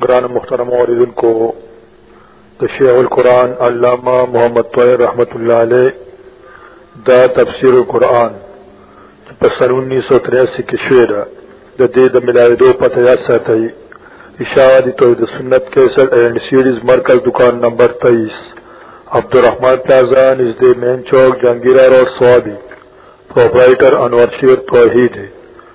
گران محترم عوردن کو تشیح القرآن علامہ محمد طویر رحمت اللہ علیہ دا تفسیر القرآن پسن انیس سو تریاسی کی شعر دا دید ملائی دو پتہ یا ساتھی اشاعت توحید سنت کیسر اینڈ سیریز مرکز دکان نمبر تیئیس عبد الرحمان پلازا نژد مین چوک جہانگیرہ روڈ سوابی پروپرائٹر انور شیر توحید ہے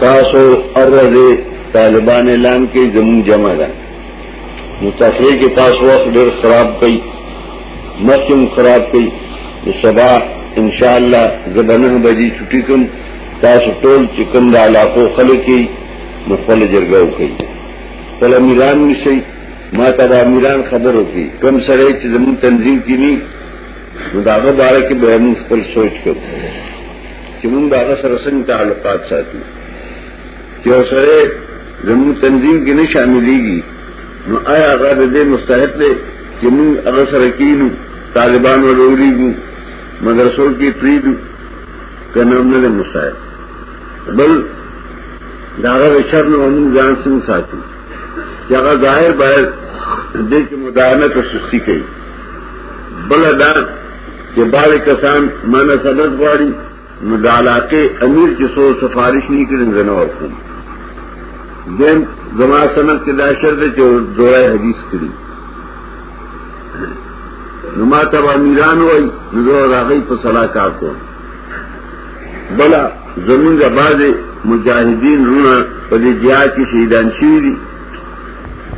تاسو ارزه طالبان اعلان کوي زمون جمع ده نو تفریح کې تاسو وخت ډېر خراب کړئ مخکم خراب کړئ سبا ان شاء الله زبنه بجې چټي کوم تاسو ټول چې کوم د علاقو خلک یې نو خپل جرګه وکړي خپل میران نشي ما ته د میران خبرو کې کم سره چې زمون تنظیم کې ني نو داغه باره کې به موږ خپل سوچ کوو چې موږ به هغه سره څنګه تعلقات ساتو چې سره زموږ تنظیم کې نه شاملېږي نو آیا هغه د دې مستحق دی چې موږ هغه سره کینو طالبان وروړيږو مدرسو کې پریدو کنه موږ نه مستحق بل داغه شر نو موږ ځان څنګه ساتو چې هغه ظاهر باید دې کې مداهنه او سستی کوي بل دا چې بعض کسان مانه سند غواړي نو د علاقې امیر چې سو سفارش نه کړي زنه ورکوم دیم زما سند کې دا شرط چې دوه حدیث کړي نو ما ته امیران وای نو زه راغی په صلاح کار کوم بلا زمونږ بعض مجاهدین رونه په دې جهاد کې شهیدان شوي دي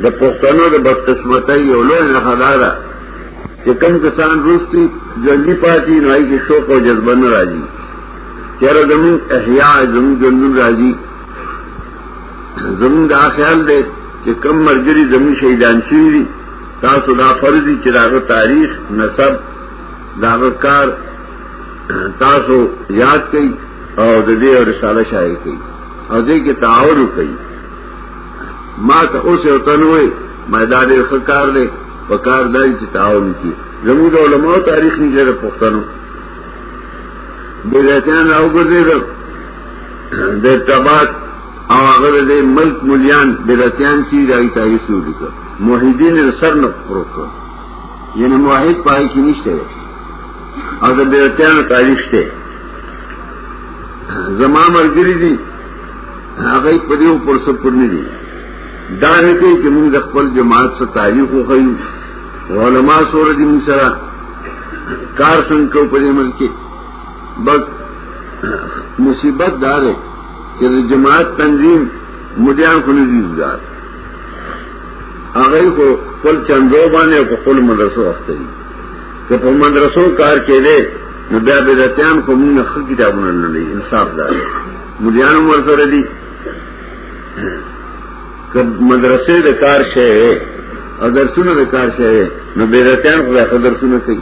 د پښتنو د بدقسمتۍ یو لوی نه خدای چې کوم کسان روستي ژوندي پاتې نو هغوی کې شوق او جذبه نه راځي چېرې زموږ احیا زموږ ژوندون راځي زموږ دا خیال دی چې کم مرګري زموږ شهیدان شوي دي تاسو دا فرض دي چې داغه تاریخ نسب داغه کار تاسو یاد کړئ او د دې رساله شایع کړئ او دې کې تعاون وکړئ ما ته اوس یو تنوي مې دا ډېر ښه کار دی پکار دای چې تعاون کی زموږ د علماو تاریخ نه جوړ پښتنو بیرتیان راو ګرځي د تبات او هغه د ملک مليان بیرتیان چې راي تاریخ شروع کړ موحدین سر نه پروت کړ یعنی موحد پای کې نشته او د بیرتیان تاریخ ته زما مرګري دي هغه په دې پر څه پر نه دي دا نه کوي چې موږ خپل جماعت څخه تاریخ وخیو علماء سره دې موږ سره کار څنګه کو په دې ملک کې بس مصیبت دار ہے کہ جماعت تنظیم مدیان کو نہیں دیدگار آگئی کو کل چندو بانے کو کل مدرسو رکھتے ہی کہ پھر مدرسوں کار کے لے نو بیا بدعتیان کو منگ خود کتابوں نے انصاف دار مدیان مرسر دی مدرسې د کار شې او درسونه د کار شې نو بیرتیان خو خو درسونه کوي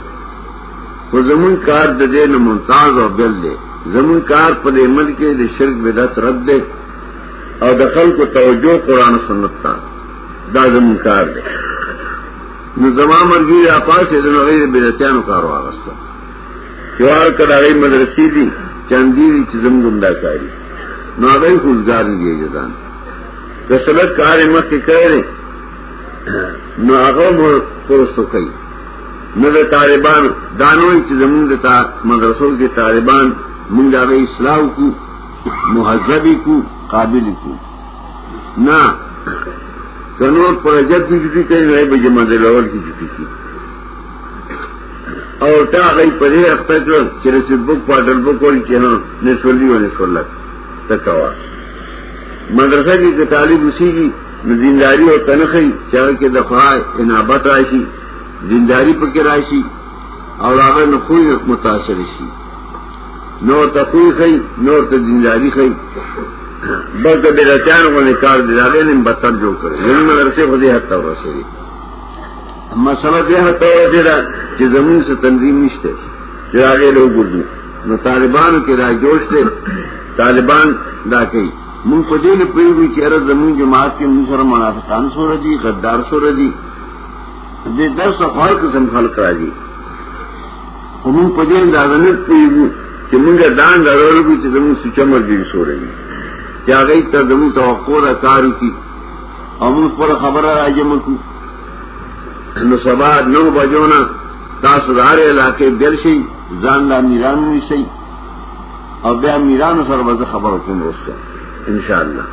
خو زمون کار د دې نه ممتاز او بل دی زمون کار په دې عمل کې د شرک بدعت رد دی او د خلکو توجه قران او سنت ته دا زمون کار دی نو زمام مرګي اپاسه د نوې بیرتیانو کار واغسته جوار کډاړې مدرسې دي چاندي چې زمګم دا کاری نو هغه خوځګار دی ځان د سلک کار مخکې کړي نو هغه مو پرستو کوي نو د طالبان دانوي چې زمونږ د تا مدرسو کې طالبان مونږ هغه اسلام کو مهذبي کو قابل کو نه کنور پر جد دې دې کوي نه به جمع دلول کې دې او تا غي په دې اخته کړ چې رسید بوک پاټل بوک ول کې نه نسولي و نسولک تکوا مدرسه کې چې طالب وسیږي نو دینداری او تنخی چاہے کې د خوا انابت راشي دینداری په کې راشي او هغه نو خو متاثر شي نور ته خو خي نور ته دینداری خي بس د بیرتیان غو نه کار دی دا غنیم بتر جوړ کړي یعنی مدرسې خو دې حتی ورسېږي مسله دې هته وځي دا چې زمون څه تنظیم نشته چې هغه له وګورځي نو طالبانو کې را جوړ شته طالبان دا کوي مونږ په دې نه پیږو چې اره زمون جماعت کې موږ سره منافقان سره دي غدار سره دي دې درس خپل قسم خلق راځي همون په دې دا نه پیږو چې موږ دان درولو چې زمون سچمر دي سره دي چې هغه ته زمون توقع را کاری کی او موږ پر خبره راځي موږ نو سبا نو بجو نه تاسو د هر علاقې بل شي ځان لا میران نشي او بیا میران سره به خبر کوم وسته ان شاء الله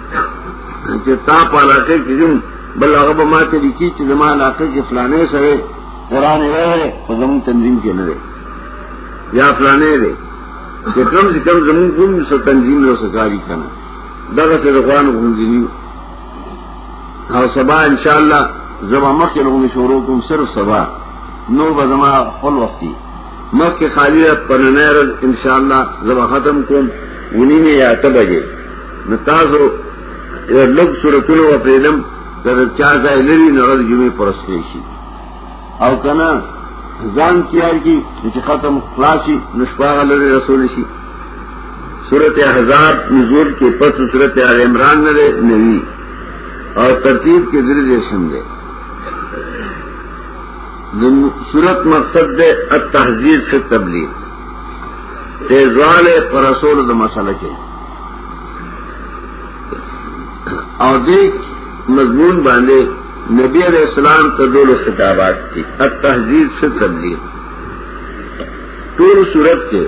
چې تا په علاقې کې جون بل هغه به ماته لیکي چې زما علاقې کې فلانه سره قران راغی په زمون تنظیم کې نه دی یا فلانه دی چې کم سے کم زمون کوم څه تنظیم له سکاري کنه دغه څه روان غونډې او سبا ان شاء الله زما مخکې لغونې شروع کوم صرف سبا نور به زما خپل وخت دی مخکې خالی پرنه ورځ ان شاء الله زما ختم کوم ونی نه یا ته بجې نو تاسو لږ صورتونه وپېدم تر چا ځای لري نو ورځ جمعې پرستې شي او کنا زان تیار کی چې ختم خلاصي نشپاغه لري رسول شي سورت احزاب نزول کې پس سورت آل عمران نه نوي او ترتیب کې درې دې سم ده سورت مقصد ده التحذير سے تبلیغ تیزوال پر رسول د مسله کې او دې مضمون باندې نبی علیہ السلام ته ډول خطابات دي التهذیب سے تبلیغ ټول صورت کې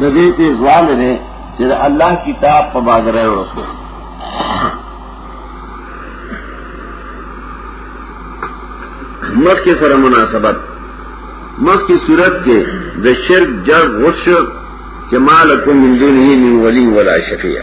د دې ته ځوان نه چې الله کتاب په بازار ورسو مخ کې سره مناسبت مخ کې صورت کې د شرک جړ وشو چې مالکم من دونه من ولی ولا شفیع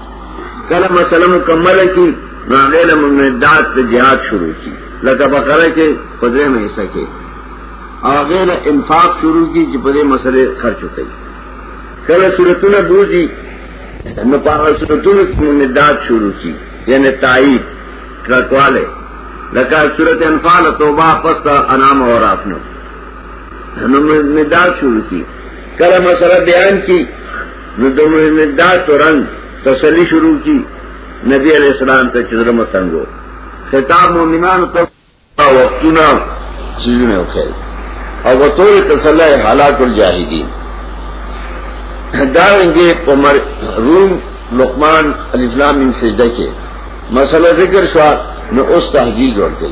کله مسله مکمل کی نو هغه له ممدات ته jihad شروع کی لکه بقره کې پدې مې حصہ کې هغه له انفاق شروع کی چې پدې مسله خرچ وکړي کله سورتونه بوزي نو په هغه سورتونو کې ممدات شروع کی یعنی تایید کړکواله لکه سورته انفال توبه پس انعام اور افنو نو ممدات شروع کی کله مسله بیان کی نو د مهمداد ترنګ تسلی شروع کی نبی علیہ السلام ته چې زړه متنګو خطاب مؤمنانو ته وختونه چیزونه وکړي او وتول تسلی حالات الجاهدین دا ونګه په مر روم لقمان الاسلام من سجده کې مسله ذکر شو نو اوس تهدید ورته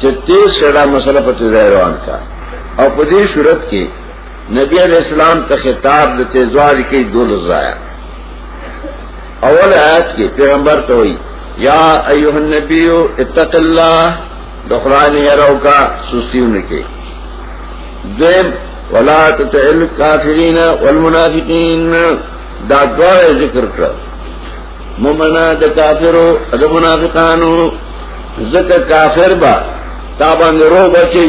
چې تیز شړه مسله په تیز روان کا او په دې صورت کې نبی علیہ السلام ته خطاب د تیزوال کې دول زایا اول آیات کې پیغمبر ته وایي یا ایوه النبی اتق الله د قران هرو کا سستیونه کې دیم ولا تتعل کافرین والمنافقین دا دوه ذکر کړ ممنا د کافرو د منافقانو زکه کافر با تا باندې رو بچي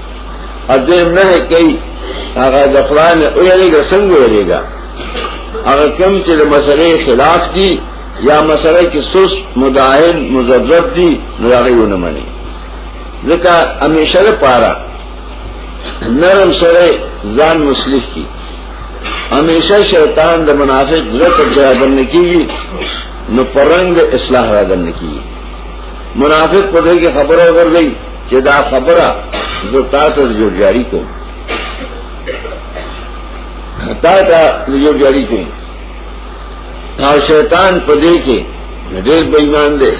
اځم نه کوي هغه د قران او یریګه څنګه یریګه هغه کوم چې د مسلې خلاف دي یا مسلې کې سست مداهن مزرب دي نو هغه یو نه مني ځکه همیشه لپاره نرم سره ځان مسلک کی همیشه شیطان د منافق زړه ځای باندې کیږي نو پرنګ اصلاح را دن کیږي منافق په دې کې خبره ورغی چې دا خبره زه تاسو ته جوړ جاری کوم تا ته جوړ جاری کوم او شیطان په دې کې ډېر بېمان دی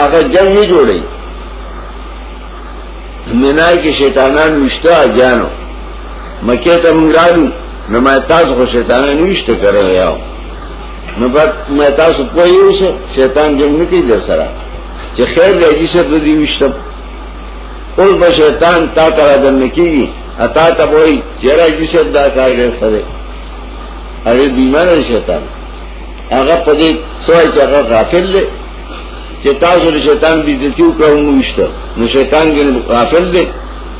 هغه جنگ نه جوړي منای کې شیطانان مشته اجانو مکه ته مونږ راځو نو ما تاسو خو شیطانان نشته کړی یاو نو بعد ما تاسو کوی اوس شیطان جنگ نه کوي در سره چې خیر دی چې څه دې وشتم اوس به شیطان تا ته راځن کیږي اتا ته وای چې راځي څه دا کار ډېر خره اړې بیمانه شیطان هغه په دې سوای چې هغه غافل دی چې تاسو له شیطان دې دې کیو کړو نو وشته نو شیطان ګل غافل دی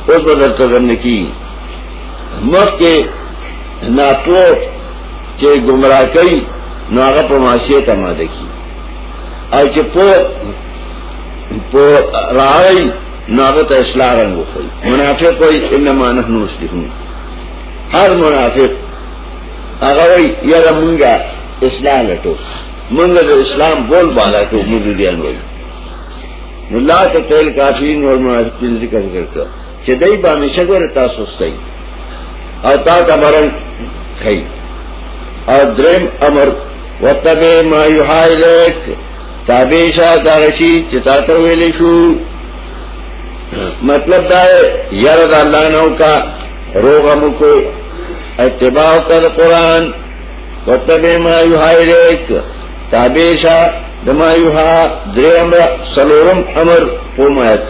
اوس به درته ځن کیږي مخکې ناپوه چې گمراه کوي نو هغه په معصیت آماده کی او چې په په راي ناغه ته اصلاح رنګ وخی منافق وای انما نحن مسلمون هر منافق هغه وای یاره مونږه اصلاح لټو مونږه د اسلام بول بالا ټو مونږ دي انوي نو لا ته تل کافرین او منافقین ذکر کړو چې دای په همیشه ګوره تاسو ستای او تا ته مرن خی او درم امر وتبه ما یحایلک تابع شا دارشی چې تا ته ویل شو مطلب دا یار د الله نو کا روغ مو کو اتباع کر قران وتبه ما یحایلک تابع شا دما یوها دریم سلورم امر قوم آیت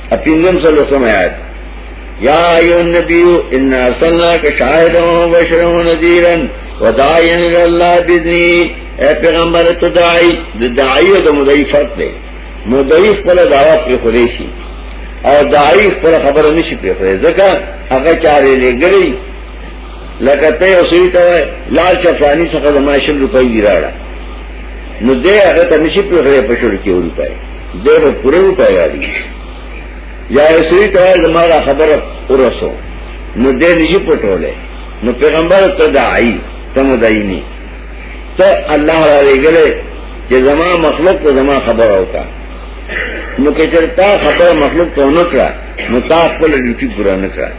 اپینزم صلی اللہ علیہ وسلم آیات یا ایو النبی انا ارسلنا کا شاہدا و بشرا و نذیرا و داعیا الی اللہ باذنی اے پیغمبر تو داعی د داعی او د مدعی فرق دی مدعی خپل دعوت په خوري شي او داعی خپل خبره نشي په خوري ځکه هغه چارې لګړي لکه ته اوسې ته لال چفانی څخه د ماشین روپۍ دی راړه نو دې هغه ته نشي په خوري په شروع کې ورته دې به پوره وتاړي یا ایسوی ته زماره خبره ورسو نو دې نه یې پټولې نو پیغمبر ته دای ته مدایني ته الله را لګلې چې زما مخلوق ته زما خبره وکا نو کې چې تا خبره مخلوق ته نه کړه نو تا خپل ډیوټي پوره نه کړه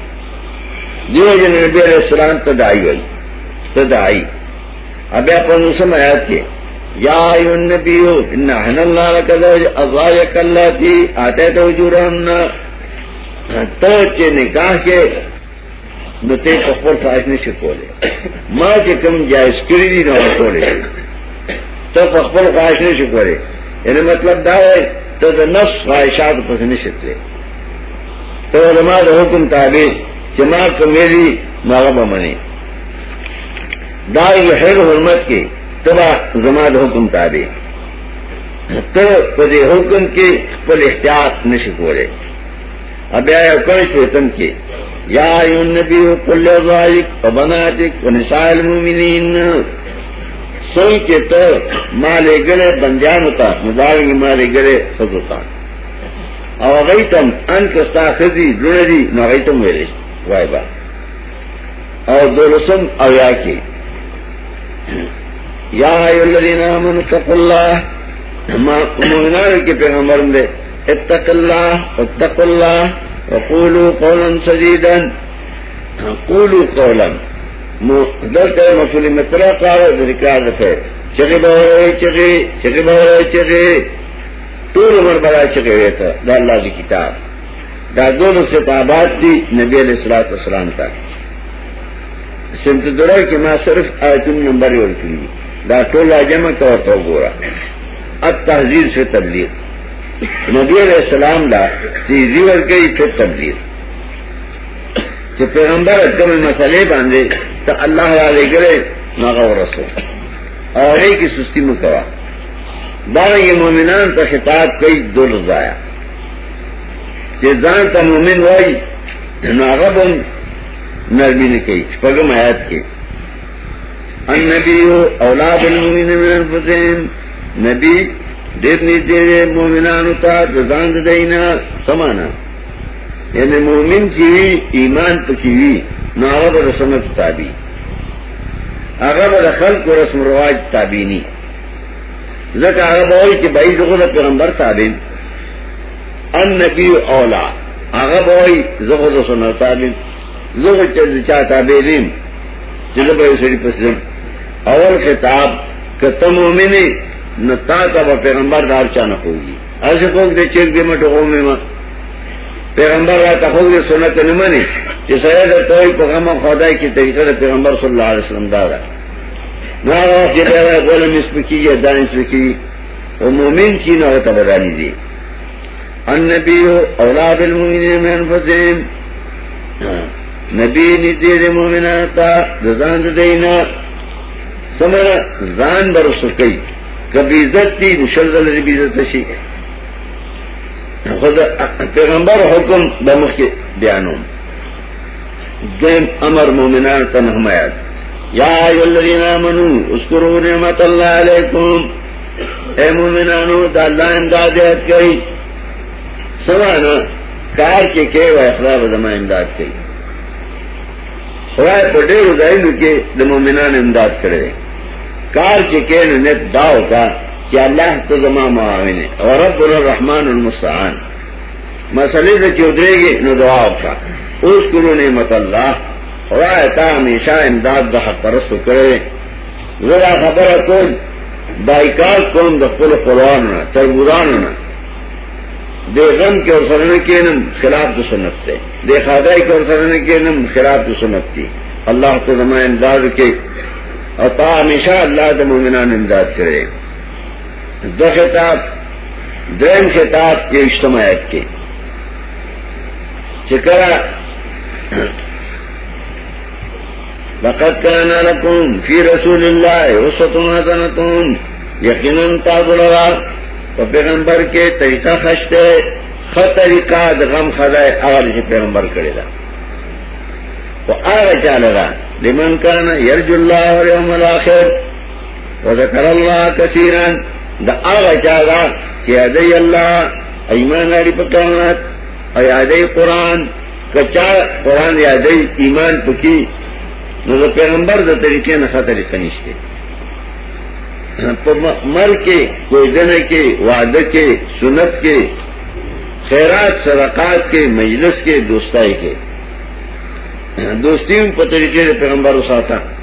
دیو جن نبی علیہ السلام ته دای وای ته دای ابیا پنوسم آیات کې یا ایو النبیو ان حن الله لک زوج ازواجک اللاتی آتیت اجورهن ته چې نکاح کې نو ته په خپل فائز نشي کوله ما چې کوم جایز کړی دي نو کوله ته په خپل فائز نشي کوله یعنی مطلب دا دی ته د نفس خواهشات په څه نشي تللی ته زما د حکم تابع چې ما کومې دي ما به منې دا یو حیر حرمت کې تبا زما د حکم تابع ته په دې حکم کې خپل اختیار نشي کولای بیا یو کوي شیطان کې یا ایو نبی قل ذالک وبناتک ونساء المؤمنین سن کې ته مالې ګره بنجان وتا مزارنګ مالې ګره فزوتا او غیتم ان کستا خزي لوري نو غیتم ویلې وای با او دولسم او یا کی یا ایو الذین آمنوا اتقوا الله ما مومنان کې پیغمبر دې اتق الله اتق الله وقولوا قولا سديدا قولوا قولا دلته مسئول مترا قال ذکر ده چغي باور چغي چغي باور چغي ټول عمر بلا چغي وته دا الله دی کتاب دا دول ستابات دی نبی علیہ السلام اسلام تا سمت درر کی ما صرف آیتون نمبر ورکلی دا ټول جمع کا ورته وګوره التحذير فی تبلیغ نبی علیہ السلام لا تیزی ورکړي فی تبلیغ چې پیغمبر کومه مسئله باندې ته الله علیه ګره هغه ورسو او هغه کی سستی مکوا دا یې مؤمنان ته خطاب کوي دل ضایع چې ځان ته مؤمن وای نو هغه به نرمي نه کوي شپږم آیات کې النبي اولاد المؤمنين من انفسهم نبی ډېر نږدې دی مؤمنانو ته د ځان د دینه سمانه یعنی مؤمن چې ایمان پکې وي نو هغه به سنت تابع هغه به خلق او رسم رواج تابع نه ځکه هغه به وایي چې بای زغه پیغمبر تابع ان نبی اولا هغه وای زغه د سنت تعالی زغه چې چا تابع دین چې له به سړي پسې اول خطاب کته مؤمنه نتا تا پیغمبر دار چا نه کوي اسه کوم دې چې دې مټو کومه ما پیغمبر را ته خو دې سنت نه مني چې سره د توي په غمه خدای کې طریقه د پیغمبر صلی الله علیه وسلم دا ده نو هغه چې دا غوړم سپکیږي دانش سپکیږي او مومن چې نو ته بدانی دي النبي اولاد المؤمنين من انفسهم نبی نږدې د مؤمنانو ته د ځان د دینه سمره ځان برسو کوي کبي عزت دي نشل د لري عزت شي خدای پیغمبر حکم د مخ بیانوم دیم امر مومنان ته نهمایات یا ایو الذین آمنو اذکروا نعمت الله علیکم اے مومنانو دا الله امداد یاد کړئ سوانا کار کې کې وای خدای به زما امداد کوي خدای په ډېرو ځایونو کې د مؤمنانو امداد کړی کار کې کې نه نت داو کا چې الله ته زما معاون او ربنا الرحمن المستعان مسئلے سے چودرے گی نو دعا کا اس کرو نعمت اللہ خدا تا ہمیشہ امداد دا حق پرست کرے ذرا خبر کون بائیکاٹ کون دخل قرآن نہ تربوران نہ دے غم کے اور سرن کے نم خلاف تو سنت تھے دے خادائی کے اور سرن کے نم خلاف تو سنت تھی اللہ تو زماں امداد کے اور تا ہمیشہ اللہ تو مومنان امداد کرے دو خطاب درم خطاب کے اجتماعیت کے چکرا لقد كان لكم في رسول الله اسوه حسنه یقینا تاسو لرا په پیغمبر کې طریقہ خشته خ طریقہ د غم خدای هغه چې پیغمبر کړی دا او هغه چاله دا لمن کان یرجو الله واليوم الاخر وذکر الله کثیرا دا هغه چاغه چې دی الله ایمان لري په قیامت او یادې قران کچا قران یادې ایمان پکې نو د پیغمبر د طریقې نه خطرې کنيشته په مر کې کوځنه کې وعده کې سنت کې خیرات صدقات کې مجلس کې دوستای کې دوستیو په طریقې پیغمبر وساته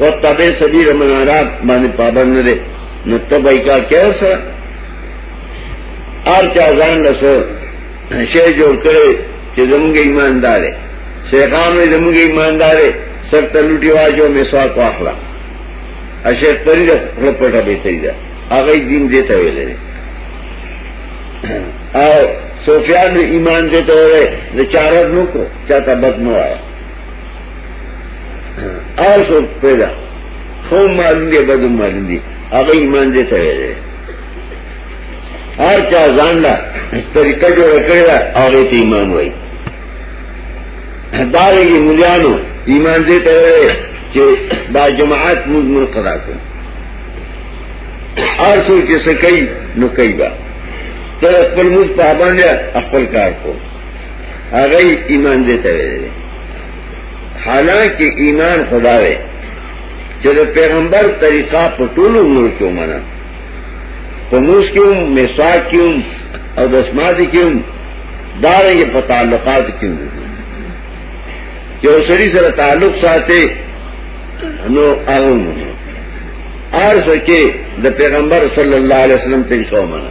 او تابع سبیل من عرب باندې پابند نه دي نو تبای کا کیا سره ار چا ځان له شی جوړ کړي چې زموږ ایماندار دي شیخان وي زموږ ایماندار دي سر ته لوټي واجو مسواک واخلا اشیخ پرې د خپل پټه به تری دا هغه دین دې ته ویل دي او سفیان ایمان دې ته ویل د چارو نو کو چاته بد نه وایي آسو پیدا خوم معلوم دی بدو معلوم دی اگه ایمان دی تاوی دی هر چا ځان لا طریقه جوړ کړی دا هغه ته ایمان وای دا یې مليانو ایمان دې ته چې دا جماعت موږ موږ قضا کړو ارسو چې سکه نو کوي با ته خپل موږ په باندې خپل کار کوو هغه ایمان دې ته ویل حالانکه ایمان خدا وې چې د پیغمبر طریقه په ټولو نور کې ومنه په موس کې هم مسواک کې هم او د اسماعي کې هم دا یې په تعلقات کې هم یو سړي سره تعلق ساتي نو هغه مونږ ارزه کې د پیغمبر صلی الله علیه وسلم طریقه ومنه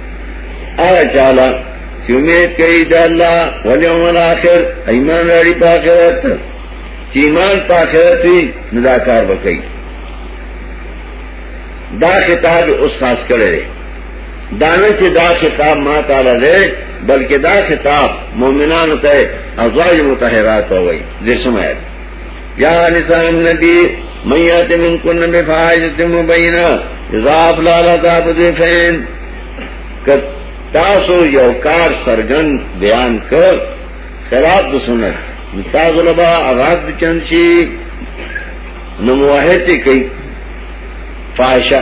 آغا چالا چی امید کئی دا اللہ والیوم الاخر ایمان راڑی پا آخرت چی ایمان پا آخرت وی نداکار بکئی دا خطاب اس خاص کرے رہے دانا چی دا خطاب ما تعالی دے بلکہ دا خطاب مومنان تے ازواج متحرات ہوئی دیسم آیت یا نساء النبی من یات من کن بفاحشت مبینہ جزاف لالا تاب دے فین کت تاسو یو کار سرګن بیان کړ خلاف د سنت مستاز لبا آغاز بچن شي نو موحد کوي فاحشه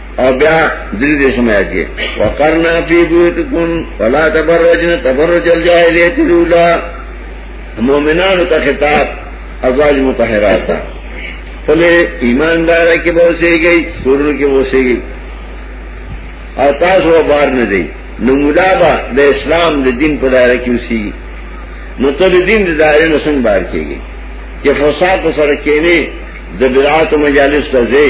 او بیا دری دې سمایا کې وقرنا فی بیوتکم ولا تبرجن تبرج الجاهلیت الاولى مومنانو ته خطاب ازواج مطهرات فلے ایماندار کې بوسه گئی سورو کې بوسه گئی او تاسو بار نه دی نو ملابا د اسلام د دین په دایره کې اوسي نو ته د دین د دایره نه څنګه بار کېږي چې فساد سره کېنه د بدعات مجالس ته ځي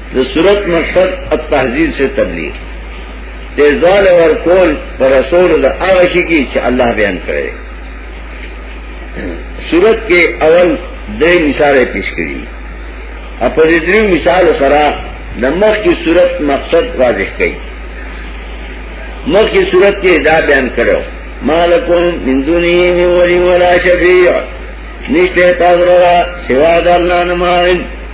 د صورت مقصد التحذير سے تبلیغ تیزوال ور کول پر رسول د هغه شي کې چې الله بیان کړي صورت کې اول درې مثال پیش کړي په دې درې مثال سره د مخ کی صورت مقصد واضح کړي مخ کی صورت کې دا بیان کړو مالکم من دونه من ولی ولا شفیع نشته تاسو را سوا د الله نه ماین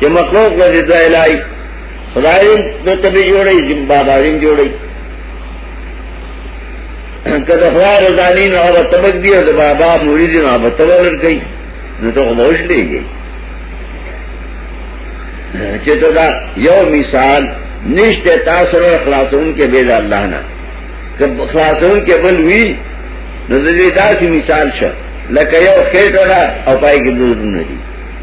چې مخلوق به دې ځای لای خدای دې ته به جوړي چې بابا دې جوړي کله خدای رضانی نو هغه تبک دی او د بابا مرید نو هغه تبلر کوي نو ته خوش لګي چې دا یو مثال نشته تاسو له خلاصون کې به الله نه که خلاصون کې بل وی نو دې داسې مثال شه لکه یو خېټه او پای کې دوه نه دي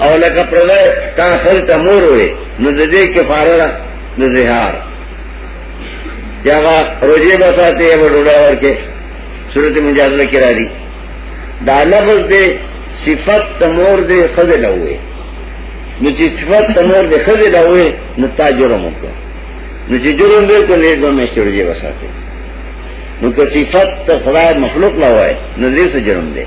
او لکه پردای تا خل ته مور وې نو د دې کې فارغه د زهار جاغا روزه بساته یې وډوډا ورکه صورت مجادله کې را دي دا لفظ دې صفت تمور دې خزه لوي نو چې صفت تمور دې خزه لوي نو تا جرم وکړه نو چې جرم دې کو نه دوه مشته روزه بساته نو که صفت خدای مخلوق لوي نو دې څه جرم دې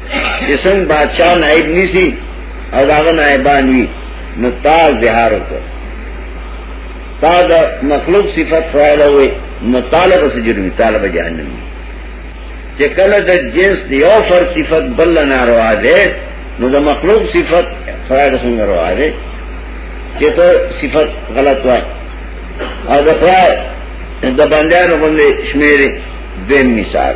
چې څنګه بادشاہ نائب نیسی او داغه نائبان وی نو تا زهار وکړ تا د مخلوق صفت فاعل وې نو طالب سره جرم طالب جهنم چې کله د جنس دی او فر صفت بل ناروا ده نو د مخلوق صفت فاعل څنګه روا ده چې ته صفت غلط وای او د خدای د بندیانو باندې شمیرې به مثال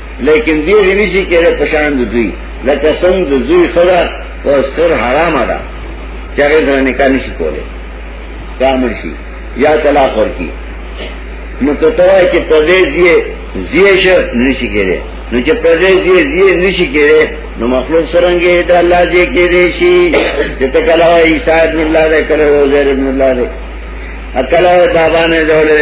لیکن دی غنی شي کېره پشان د دوی لکه څنګه د دوی خدا او سر حرام ده چې هغه سره نکاح نشي کولای کامل شي یا طلاق ورکی نو ته توای چې په دې ځای ځای شو نشي کېره نو چې په دې ځای ځای نشي کېره نو مخلوق سرنګې د الله دې کېره شي چې ته کله عیسی ابن الله دې کله عزیر ابن الله دې اکل بابا نے جوڑے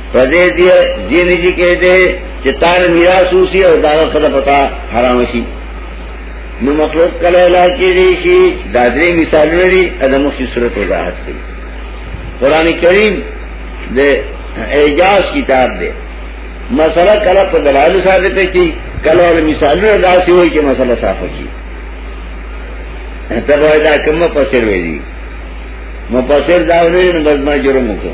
پدې دې دې نه چې کې دې چې تار میراث اوسي او دا خدای پتا حرام شي نو مخلوق کله لا کې دې شي دا درې مثالونه دي ادمو کی صورت وضاحت کوي قران کریم دې اعجاز کتاب دې مسله کله په دلایل ثابت کی کله ول مثالونه دا سی وای چې مسله صاف کی تر وای دا کومه پسیر وی دي مفسر دا ونه نه بس ما جرم وکړ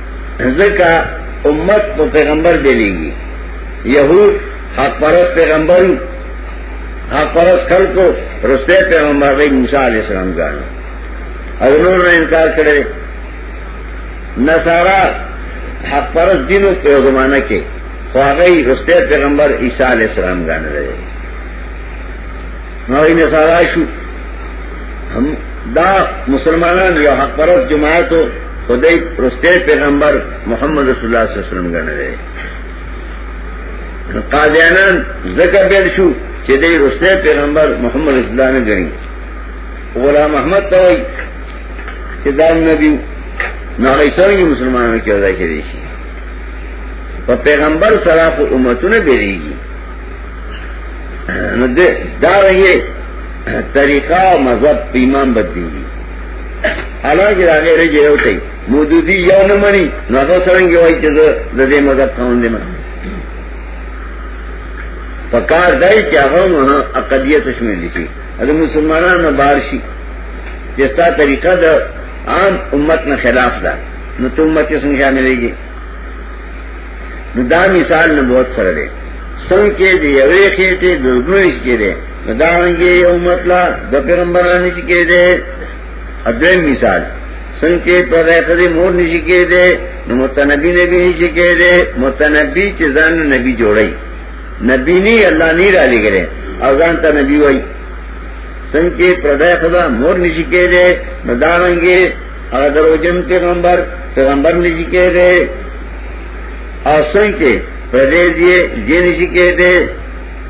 ځکه امت په پیغمبر بلیږي يهود حق پرس پیغمبر حق پرس خلکو رسته پیغمبر دی موسی علی السلام ګانو او نور نه انکار کړي نصارا حق پرس دینو په زمانہ کې خو هغه رسته پیغمبر عیسی علی السلام ګانو دی نوی میں سارا شو ہم دا مسلمانان یو حق پرست جماعت ہو خدای رستے پیغمبر محمد رسول اللہ صلی اللہ علیہ وسلم گنے رہے قادیانان ذکر بیل شو چې دی رستے پیغمبر محمد رسول اللہ نے گنی غلام احمد توئی چې دا نبی ناغی سوئی مسلمانان کی رضای کردیشی په پیغمبر سره په امتونه بیریږي نو دې دا رنګه طریقہ او مذهب په ایمان بدلیږي حالانکه دا غیر جې وته مودودی یو نه مني نو هغه څنګه وایي چې د دې مذهب قانون دی مني پکار دای چې هغه نه عقدیت شمه لشي اته مسلمانانو بار شي چې ستا طریقه د عام امت نه خلاف ده نو ته امت څنګه شاملېږي نو دا مثال نبوت سره دی څنګه کې دی یوې خېټه د دوی کې دی نو دا رنګه یو مطلب د پیغمبرانو چې کې دی اځم مثال څنګه کې پر راځي مور نشي کې دی نو متنبی نبی نشي کې دی متنبی چې ځان نبی جوړي نبی نه الله نه را لګره او ځان ته نبی وایي څنګه کې پر راځي مور نشي کې دی نو دا رنګه هغه دروژن پیغمبر پیغمبر نشي کېده او څنګه په دې دې دې نشي کېده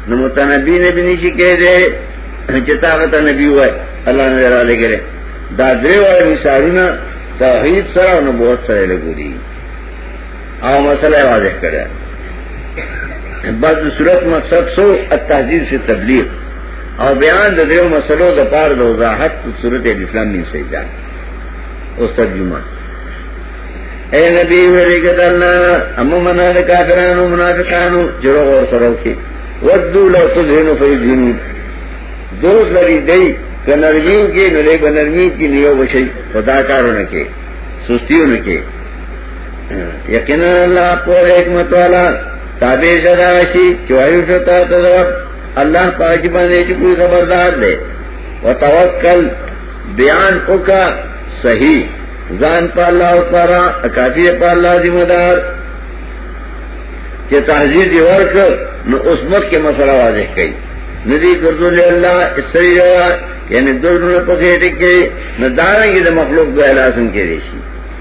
نو متنبی نبی نشي کېده چې تاغه ته نبی وای الله نه را لګره دا درې وړ مثالونه توحید سره او نبوت سره لګوري او مسئلہ واضح کرے بس صورت مقصد سو التحذیر سے تبلیغ او بیان د دیو مسلو د پار د وضاحت صورت اسلام نیم سیدا او ترجمه اے نبی ویلے گدلنا امو منا د کافرانو منافقانو جرو اور سرو کی ودو لو تذهنو فیذهنو دوست لری دی کنرمین کی نلے بنرمین کی نیو بشی خدا کارو نکے سستیو نکے یقینا الله په حکمت والا تابع شدا شي چوایو شتا ته ضرب الله پاک باندې چې کوئی خبردار دی وتوکل بیان وکا صحیح ځان په الله او پر کافی په الله ذمہ دار چې تهذیب دی ورک نو اوس مخ کې مسله واضح کړي ندی ګرځول الله استریوا یعنی دغه په دې کې نه دارنګي د مخلوق د اعلان کې دي شي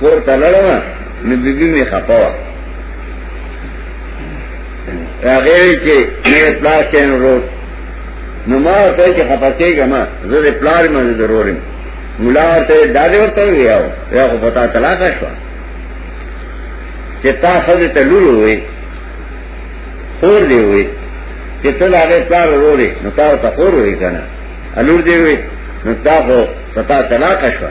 کور ته لړم نو بیبي می خپه و هغه چې پلار کین روډ نو ما ته چې خپه کېږم زه د پلار مې ضرورم مولا ته دا دې ورته ویاو یا خو پتا طلاق شو چې تا خځه ته لور وې خور دی وې چې ته لا غې پلار وروړي نو تا ته خور وې کنه الور دی وې نو تا خو پتا طلاق شو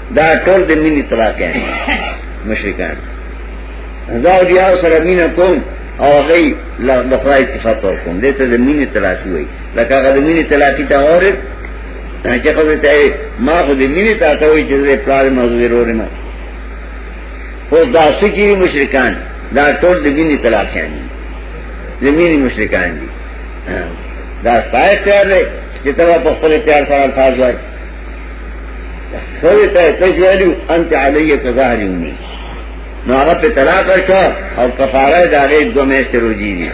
دا ټول د مینې طلاق یې مشرکان زه او دیاو سره مینا کوم او غي د خدای صفات ور کوم دې ته د مینې طلاق وایي لکه هغه د مینې طلاق ته اورې چې خو دې ته ما خو د مینې ته ته وایي چې دې پلار ما ضرور نه خو دا سکی مشرکان دا ټول د مینې طلاق یې د مینې مشرکان دي دا ستایښت دی چې ته په خپل اختیار سره الفاظ وایي سوی تا تش ویلیو انت علی کظاہر یونی نو هغه په طلاق شو او کفاره دا غي دو میاشتې روزي دي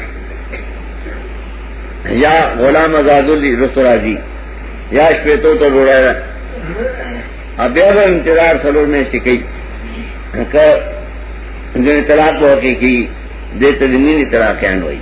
یا غلام آزاد لی رسول راضی یا شپېتو ته وړه بیا به انتظار سلور میاشتې کوي که دې طلاق ورکړي دې ته دې نه طلاق یان وایي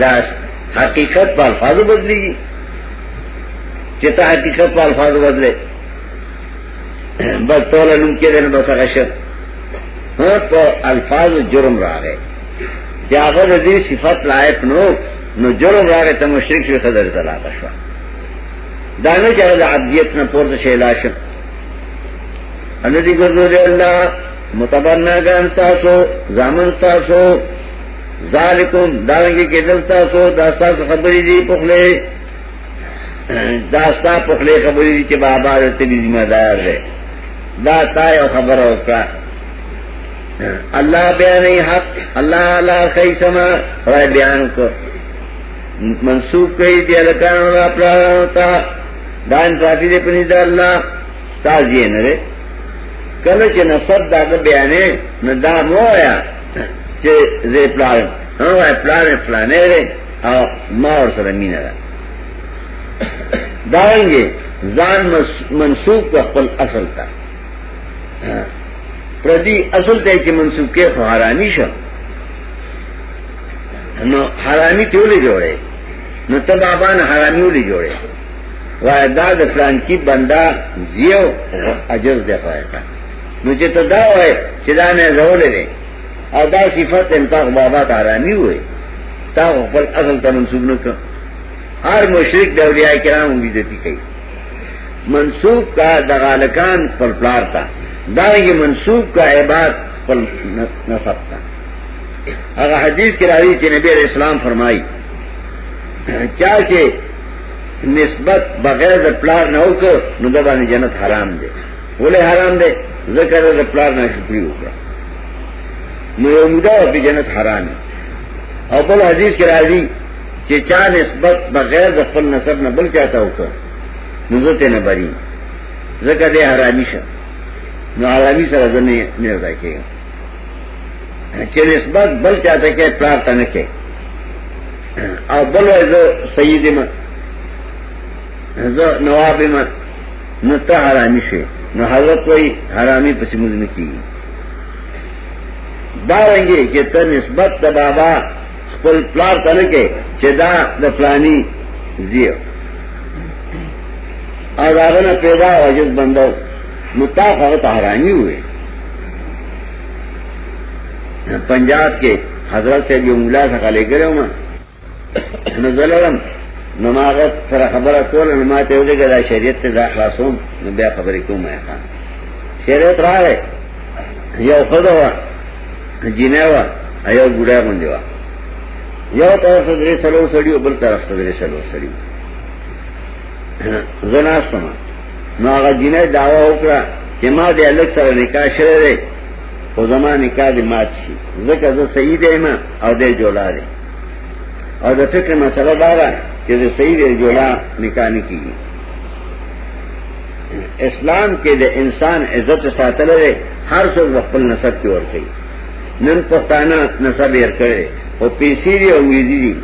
دا حقیقت په الفاظو بدلیږي چې ته حقیقت په الفاظو بدلې بس ټول نوم کې دنه بس غشر هو په الفاظو جرم راغی چې هغه د دې صفت لایق نو نو جرم راغی ته مشرک شو خدای تعالی بشو دا نه چې د عبدیت نه پورته شي لاشه ان دې ګرځول الله متبرناګان تاسو ځامن تاسو ذالکم دانګي کې دل تاسو دا تاسو خبرې دي په خله دا تاسو په خله خبرې دي چې بابا دې ذمہ دار دی دا تا یو خبر وکړه الله بیان حق الله لا خیسما را بیان کو منسوخ کړي دي الکان را پراتا دان ذاتی دې پنځه الله استاد یې نه لري کله چې نسب دا بیانې نه دا مو یا چې زه پلان هو پلان پلانې او ما ور سره مینه ده داونګي ځان منسوب په خپل اصل ته پردي اصل ته چې منسوب کې حرامي شو نو حرامي ټولې جوړې نو ته بابا نه حرامي ولې جوړې وای دا د پلان کی بندا زیو عجز دی پای کا نو چې ته دا وای چې دا نه زولې دی او دا صفت انتاق بابا ته آرامي وای تا خپل اصل ته منسوب نه کړ هر مشرک د اولیاء کرام عزت کوي منسوب کا دغالکان پر پلار تا دا یہ منسوب کا عباد پر نصب تا اگر حدیث کی راوی کہ نبی علیہ السلام فرمائی چاہے نسبت بغیر د پلار نه وکړ نو د باندې جنت حرام دی ولې حرام دی ذکر د پلار نه شکرې وکړه نو یو مودا په جنت حرام دی او بل حدیث کې راځي چې چا نسبت بغیر د خپل نسب نه بل چاته وکړ نو ځته نه بری ځکه دې حرامي شه نو حرامي سره ځنه نه راځي چې نسبت بل چاته کې پلار ته نه کې او بل زه سید ما زه نواب ما نو ته حرامي شي نو حضرت وای حرامي پسې موږ نه کیږي دا رنګي چې ته نسبت د بابا خپل پلار ته نه کې چې دا د پلاني زیو او داغنا پیدا وجد بندو نو تا هغه ته حرامي وې پنجاب کې حضرت صاحب یو مولا څخه لګره ما نزلم نو ما هغه سره خبره کوله نو ما ته وځي دا شریعت ته داخلا سوم نو بیا خبرې کوم یا خان شریعت راغی یو خدا وا جنې وا ایو ګډه باندې وا یو طرف ته درې سلو سړیو بل طرف ته درې سلو سړیو زنا سمه نو هغه جنې داوا وکړه چې ما دې الک سره نکاح شوه دی او زما نکاح دې مات شي ځکه زه صحیح دی ما او دې جوړا دی او د فکر مسله دا ده چې د صحیح دی جوړا نکاح نه کیږي اسلام کې د انسان عزت ساتل دی هر څوک خپل نسب کې ور کوي نن پښتانه نسب یې کړی او پیسې دی او ویدی دی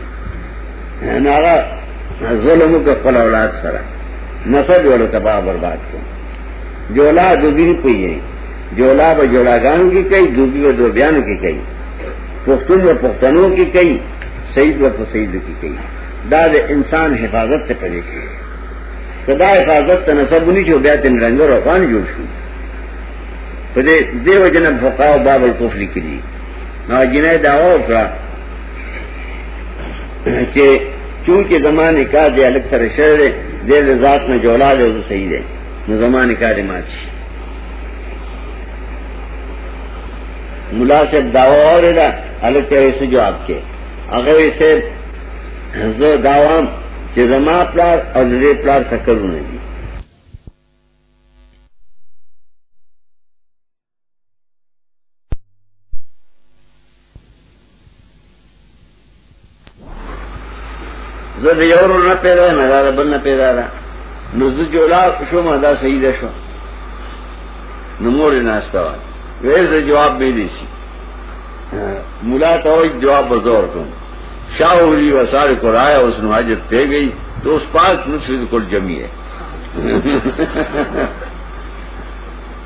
نه هغه ظلم وکړ خپل اولاد سره نسل وړو تباہ برباد کو جولا دوبی پی ہے جولا ب جوڑا گان کی کئی دوبی و دو بیان کی کئی پختون و پختنوں کی کئی سعید و پسعید کی کئی داد انسان حفاظت سے پڑے کی خدا حفاظت ته نسب نی جو بیا تن رنگ او افغان جوړ شو په دې دیو جن فقاو باب الکفر کړي نو جنې داوا وکړه چې چونکه زمانه کار دی الک سره شر دی د ذات نه جوړا دی او صحیح دی نو زمانه کار مات شي ملا سے دعوا اور دا الک ته سو جواب کې هغه یې سه زه داوام چې زما پلار او دې پلار څخه کړونه دي زه د یو نه پیدا نه دا بل نه پیدا ده نو زه جولا شوم دا صحیح ده شو نو مور نه استوا وې زه جواب به دي شي مولا ته وای جواب بزور کوم شاوری و سارے کو رایا اس نے حاجت پہ گئی تو اس پاس نصرت کو جمی ہے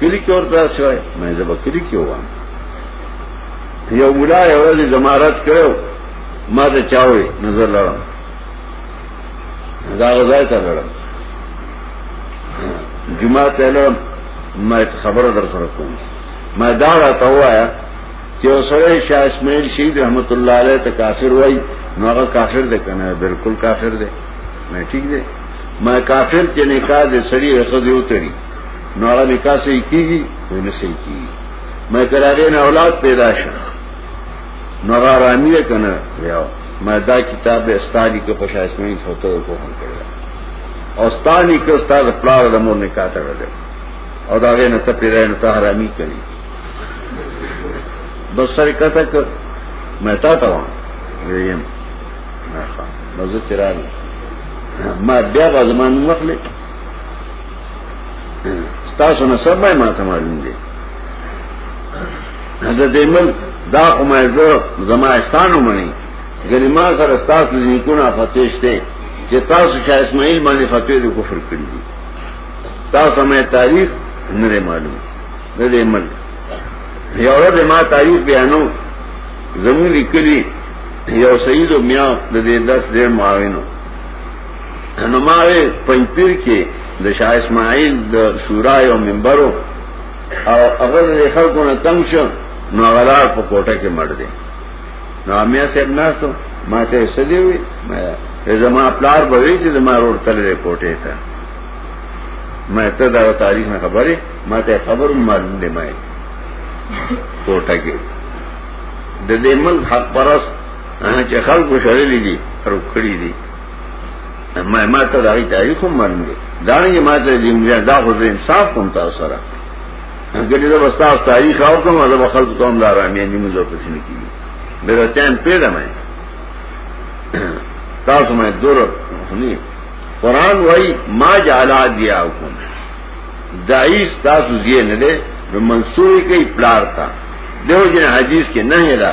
کلی کې ورته شوی مې زه به کلی کې وم یو مولا یو ورځ زمارت کړو ما ته چاوي نظر لرم دا غزای ته لرم جمعه ته لرم ما خبره در سره کوم ما دا راته وایا چې اوسره شاه اسماعیل شهید رحمت الله علیه ته کافر وای نو هغه کافر دی کنه بالکل کافر دی مې ٹھیک دی ما کافر چې نکاح دې سړي رسد یو تری نو هغه نکاح صحیح کیږي او نه صحیح کیږي مې ترغه نه اولاد پیدا شو نو هغه رامي کنه یو ما دا کتاب استادی کو پښه اسمه فوتو کو هم کړل او استادی کو استاد پلاو د مور نکاح ته ورل او دا غې نه ته پیدا نه ته حرامي کړی بس سره کته ک مې تا ته وم ویم نه ښه نو زه چرالم ما بیا غزمان مخلک تاسو نه سب ما ته معلوم دي دا دې مل دا کومه زه زماستان ومني ګری ما سره تاسو دې کو نه فتشته چې تاسو چې اسماعیل باندې فتوی د کفر کړی دي تاسو مې تاریخ نه معلوم دا دې مل یو ورځ ما تاریخ بیانو زمونږ لیکلي یو سید او میا د دې درس ډېر معاونو نو ما وی پنځپیر کې د شاه اسماعیل د شورا یو منبرو او هغه د خلکو نه تنگ شو نو غلا په کوټه کې مړ دی نو امیا صاحب ناسو ما ته سدی وی ما زما پلار به وی چې زما ورور تل کوټه ته ما ته دا تاریخ نه خبره ما ته خبر معلوم دی ما کوټه کې د دې ملک حق پرست چې خلکو شړلې دي او کړی دي ما ما ته دغه تاریخ هم مرنه دا نه ما ته جمله دا خو انصاف کوم تاسو سره ګډه د وستا تاریخ او کوم د خلکو ته هم دا رامي نه موږ په سن کې به تم پیدا مې تاسو مې دور نه قران وای ما جعل دیاکم دایس تاسو یې نه له منصور کې پلار تا دیو جن حدیث کې نه هلا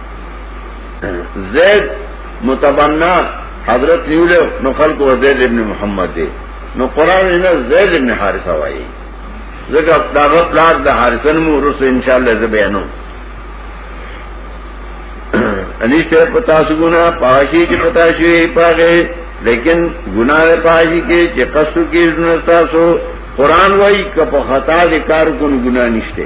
زید متبنا حضرت نیول نو خلق و زید ابن محمد دی نو قرآن اینا زید ابن حارثہ وائی ذکر داغت لار دا حارثن مو رسو انشاءاللہ زبینو انیش تیر پتاسو گنا پاشی چی پتاشوی پاگئے لیکن گناہ پاشی کے چی قصو کی جنستاسو قرآن وائی کپ خطا دکارو کن گناہ نشتے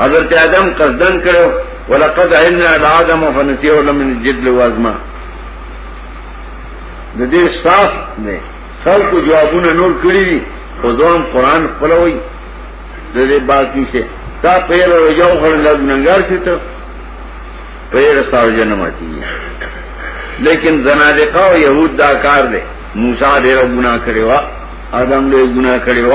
حضرت آدم قصدن کړو ولقد علمنا على آدم فنسيه لم نجد له وازما د دې صاف نه خلکو جوابونه نور کړی دي خو ځوان قران خپلوي د دې بات نشته تا پیر رجاو خړل ګننګار شي ته پیر ساو جنم اچي لیکن زنادقه او يهود دا کار دي موسی ډېر ګناه کړی و آدم ډېر ګناه کړی و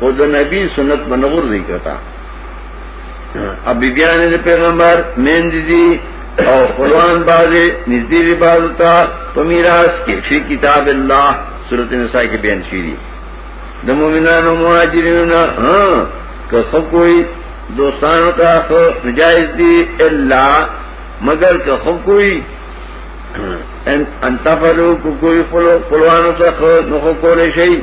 او د نبی سنت بنور دی کتا ابي بیان د پیغمبر مین دي دي او قرآن بازه نږدې دی بازو ته په میراث کې چې کتاب الله سورته نساء کې بیان شوی دی د مؤمنانو مهاجرینو ها که خو کوئی دوستانو ته خو نجایز دي الا مگر که خو کوئی ان انتفلو کوئی خپلوانو ته خو نو کولای شي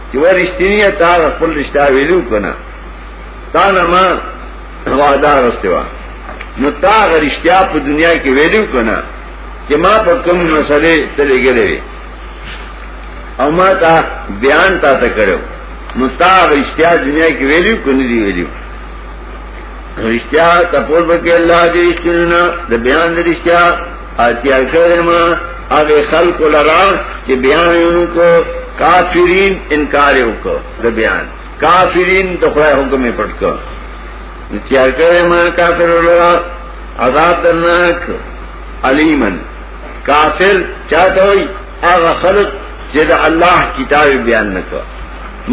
چې ورشتنی تا خپل رشتہ ویلو کنه تا نه ما وعده راستوا نو تا غرشتیا په دنیا کې ویلو کنه چې ما په کوم مسلې تلګلې او ما تا بیان تا ته کړو نو تا غرشتیا دنیا کې ویلو کنه دی ویلو رشتیا تپول بکی اللہ دی رشتیونا دا بیان دی رشتیا اتیا کرم اغه خلق لرا چې بیان یې کو کافرین انکار یې وکړ د بیان کافرین د خدای حکم یې پټ کړ اتیا کرم کافر لرا عذاب درناک علیمن کافر چاته وي هغه خلق چې د الله کتاب بیان نکړ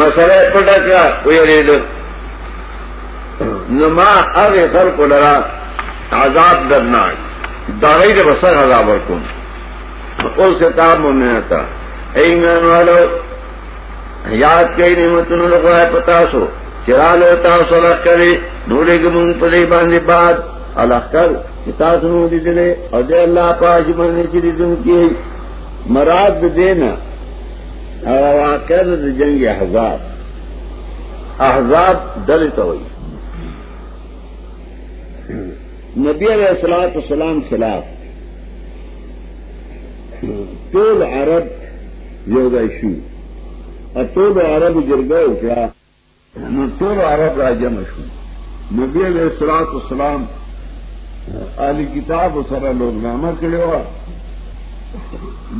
مسله پټ کړه ویریدو نو ما هغه خلق لرا عذاب درناک داغی دے بسر عذاب ورکن قل خطاب مومنتا ایمان والو یاد کئی نعمتنو لقوائے پتاسو چرالو تاسو لخ کرے نولے گمون پلے باندے بعد الخ کر تاسو نو دی دلے او دے اللہ پاش بننے چی دیدن کی مراد دینا او واقع دی جنگ احزاب احزاب دلتا ہوئی نبی علیہ السلام السلام خلاف ټول عرب یو ځای شو او ټول عرب جرګه وکړه نو ټول عرب را جمع شو نبی علیہ السلام السلام علی کتاب سره لوګنامه کړو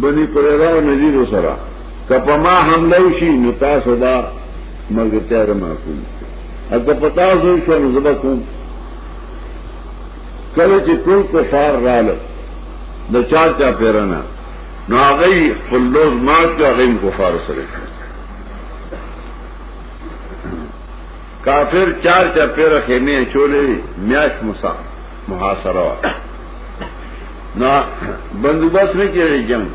بنی قریظه او نذیر سره که په ما حمله وشي نو تاسو به ملګرتیا زما کوم او که په تاسو شو نو زه به کوم کله چې ټول کفار رااله د چا چا پیرانه نو هغه خپل لوز مات کړ هغه کفار سره شو کافر چار چا پیر خیمه چولې میاش مسا محاصره وا نو بندوبست نه کېږي جنگ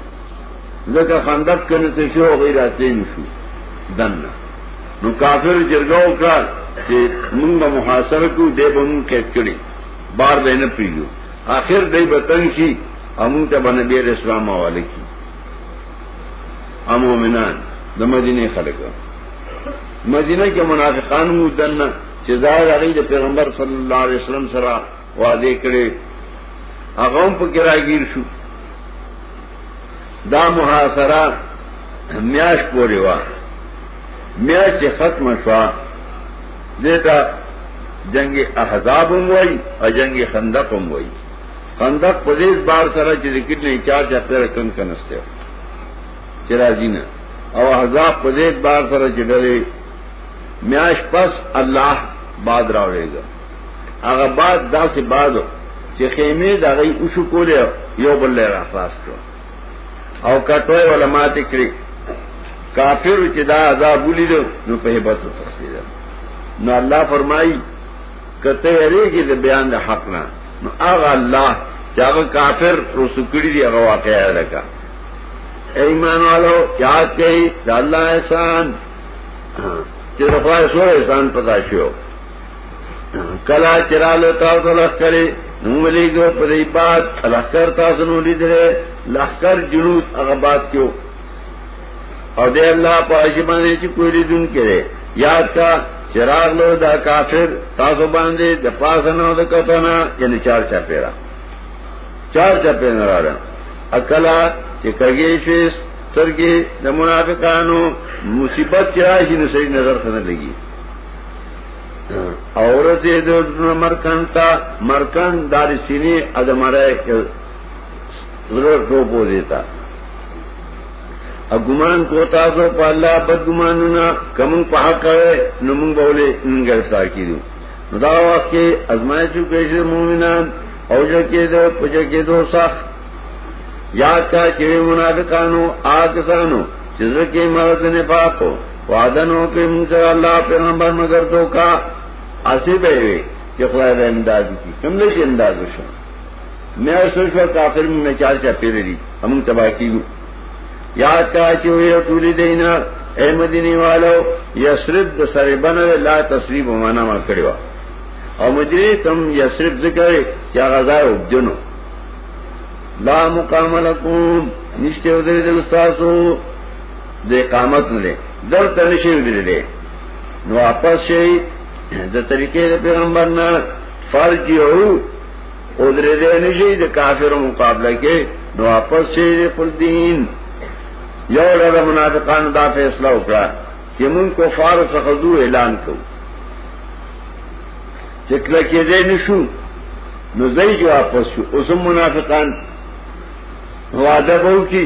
ځکه خندق کې نه څه شو غیر اتین شو دنه نو کافر جرګه وکړه چې موږ به محاصره کو دې به موږ کېټ کړي بار به نه پیو اخر دې به تنګ شي امون ته باندې بیر اسلام حواله کی امو منان د مدینه خلک مدینه کې منافقان مو دنه چې ظاهر علی د پیغمبر صلی الله علیه وسلم سره وعده کړي هغه په کې راګیر شو دا محاصره میاش پورې و میاش چې ختم شو دیتا جنگ احزاب هم وای او جنگ خندق هم وای خندق په دې بار سره چې ذکر نه چار چا پر کن کنسته چې راځي نه او احزاب په دې بار سره چې ډلې میاش پس الله باد راوړيږي هغه بعد داسې بعد چې خیمه دا غي او شو کولې یو بل لري خلاص کړو او کټوي علماء تکړي کافر چې دا عذاب ولیدو نو په هبت تفسیر نو الله فرمایي کته یریږي د بیان د حق نه نو هغه الله چې هغه کافر رسو کړی دی هغه واقعا لکه ایمان والو یاد کړئ د الله احسان چې د خدای سره احسان پتا شو کلا چرالو تاسو لخکرې نو ولېګو په دې باد لخر تاسو نو لیدل لخر جنود هغه باد کیو او دې الله په اجمانه چې کوی لیدون کړي یاد کا چراغ لو دا کافر تاسو باندې د پاسه نو د کتنا یعنی چار چا پیرا چار چا پیرا راځه اکلا چې کګې شي سترګې د منافقانو مصیبت چې راشي نو صحیح نظر څنګه لګي عورت دې د مرکان تا مرکان دار سینې ادمره زړه ټوپو دیتا اګمان کو تاسو په الله بد ګمانونه کوم په حق وي نو موږ بوله انګر سا کیدو نو دا وخت کې ازمایښت کوي مؤمنان او جو کې دو پوج کې دو صح یاد کا چې منافقانو آګسانو چې ځکه مرز نه پاتو وعدنو کې موږ الله پیغمبر مگر دوکا اسی به وي چې خدای دې امداد وکړي کوم دې شي امداد وشو مې اوسو شو کافر مې نه چار چا پیری دي هم تبا کیږي یاد کا چې یو ټول دینا اے مدینی والو یسرب د سره بنه لا تسریب معنا ما کړو او مجری تم یسرب ذکر چې هغه ځای وبدنو لا مقام لکم نشته ودې دل تاسو د اقامت نه ده در ته نشي ویلې نو واپس شي د طریقې د پیغمبر نه فرض یو او درې دې نشي د کافرو مقابله کې نو واپس شي خپل دین یو ډول منافقان دا فیصله وکړه چې مونږ کفار څخه دو اعلان کوو چې کله کې دې نشو نو زئی جو واپس شو اوس منافقان وعده وو کی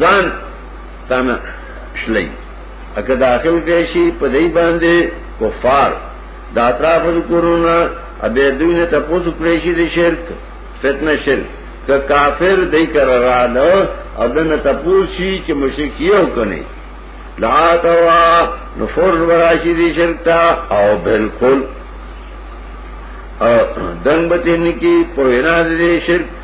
ځان تنه شلې اګه داخل کې شي په دې باندې کفار دا اطراف کورونا ابه دوی نه تاسو پرې شي د شرک فتنه شرک که کافر دې کر را له اذن تاسو شي چې مشرک یو کني لا توا نفور وراشی دی شرکتا او بالکل دنگ بتین کی پوینا دی شرک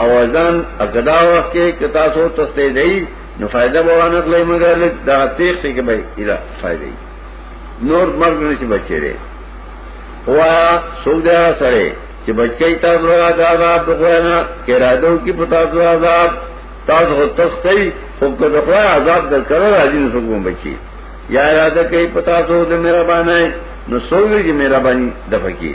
او ازان اقدا وخت کې کتا سو تسته دی نو فائدہ بوانه کله مګر لک دا تیخ ته کې به اله فائدې نور مرګ نه چې بچی دی هوا سو دا سره چې بچی تاسو له عذاب دغوانا کې را دو کې پتا سو عذاب تاسو هو تسته او که دغه عذاب در کړو راځي نو څنګه بچی یا اراده کوي پتا سو د مهربانه نو سوګي چې مهرباني دفقي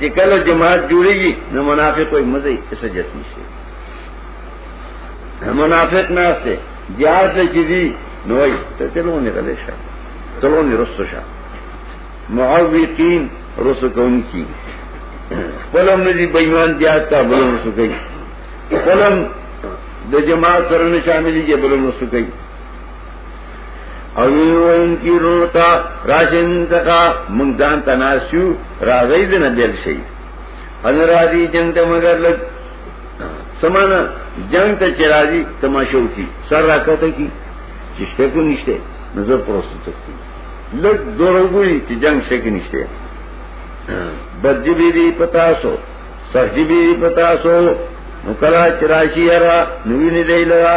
چې کله جماعت جوړیږي نو منافق وي مزه یې څه جت نشي منافق نه استه جهاد ته چې دي نو وي ته تلونه غلې شه تلونه رسو شه معوقین رسو کون کی خپلم ندی بېمان جهاد ته بلون رسو کوي خپلم د جماعت سره نه شاملېږي بلون رسو کوي او یی وین کی رونو تا راشن تکا منگ دان تناسیو رازی دن بیل شئی ان رازی جنگ تا مگر لگ سمانا جنگ تا چی رازی تماشو کی سر راکتا کی چشتے کو نشتے نظر پروستو تکتی لگ دو رگوی چی جنگ شکی نشتے بد جبی دی پتاسو سخت جبی دی پتاسو نو کلا چراشی ارا نوی ندی لگا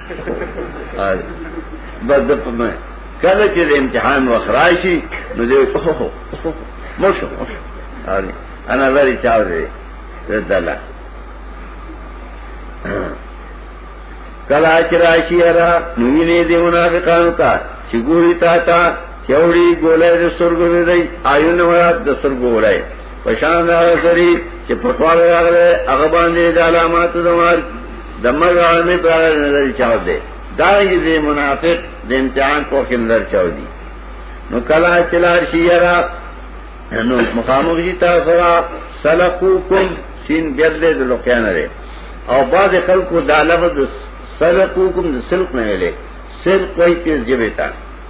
بس د په کله چې د امتحان وخت راشي نو دې خو خو مو شو مو شو اره انا لري چاو دې دلا کلا چې راشي را نو ویني دې منافقانو ته چې ګوري تا تا چوڑی گولے دے سرگو دے دے آیون مراد دے سرگو گولے پشان دے آغا سری چھ پتوال دے آغا لے اغبان دے دے علامات دے مارک د مرګ عالمي په اړه نظر چاو دی دا یې د منافق د امتحان په کې نظر چاو دی نو کلا چلار شي یرا نو مخامخ دي تاسو را سلقوکم سین بدل د لوکان لري او بعض خلکو دا لفظ سلقوکم د سلق نه ویلې سلق کوئی تیز جبه تا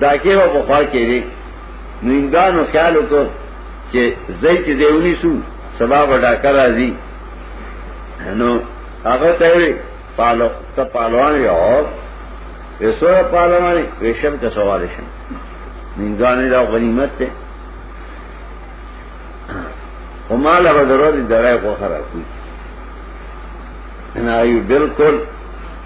داکه و په خوا کې دی نو انګانو خیال وکړ چې زئی چې دیونی سو سبا وډا کرا زی نو هغه ته وی پالو ته پالوان یو وسو پالوان ویشم ته سوال شم انګانو دا غنیمت ته او مال به ضروري درای کو خراب کی نه ایو بالکل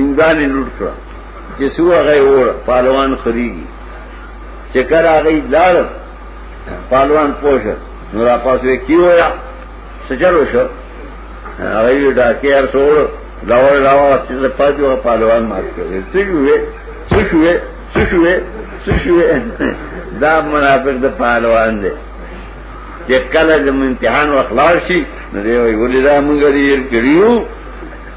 انګان لوټ کړ چې سو هغه اور پالوان خريږي چې کر هغه لار پالوان پوښه نو را پاسوي کیو یا سجلو شو هغه دا کې هر څور لاور لاور چې په پاتو پالوان مات کړي څه وې څه شوې څه شوې څه شوې دا منافق د پالوان دی چې کله د امتحان وخلاص شي نو دی وی ولې دا مونږ لري کړیو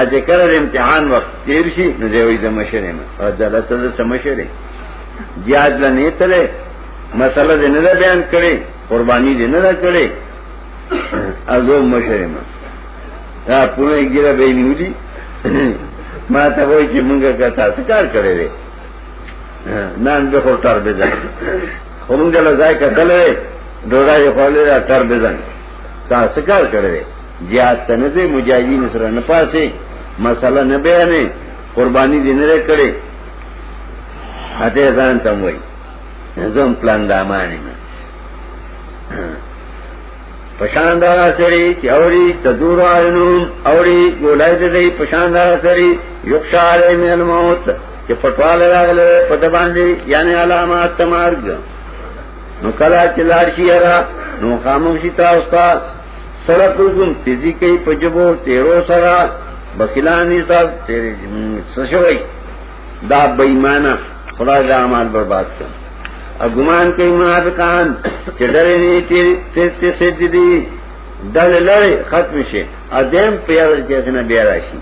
اځه کړه د امتحان وخت تیر شي نو دی وې د مشره ما او دلته د سمشره جیاد لا نه تله مسله دې نه بیان کړي قرباني دې نه کړي ازو مشره ما دا پوره ګیره به نیولي ما ته وایي چې مونږه کتا سکار کړی دی نن به خور تر به ځای خو مونږه لځای کتلې ډوډۍ خولې تر به ځای تاسو کار کړی جهاد ته نه دی مجاهدین سره نه پاسې مسله نه بیانې قرباني دې نه کړې اته ځان ته وای زم پلان دا معنی نه پشان دا سری چې اوري تدور عینون اوري ګولای دې پشان دا سری یخشاله من الموت چې پټوال راغله په د باندې یعنی علامات تمارګ نو کلا چې لار شي را نو خاموشي تاسو سره کوم تیزی کوي په جبو تیرو سره بخیلانی صاحب تیرې سشوي دا بېمانه خدای دا مال برباد کړ اګمان کوي منافقان چې ډېرې نه تیرې تیرې سید دي دل لړې ختم شي ادم پیار کې نه بیا راشي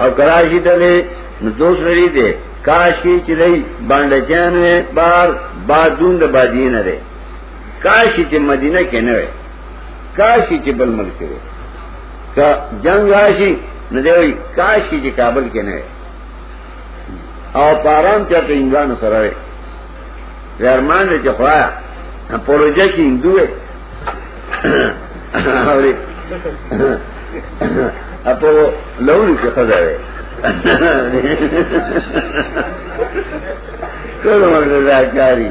او کراشي دلې نو دوس لري دي کاشي چې لې باندې جان بار بادوند بادین لري کاشی چې مدینه کې نه وي کاشی چې بل ملک وي کا جنگ راشي نه دی کاشی چې کابل کې نه وي او پارام چې ته انګان سره وي ورمان دې چې خوایا پروژه کې هندو وي اوري اپو لوري کې خدا وي ټول مرګ راکاري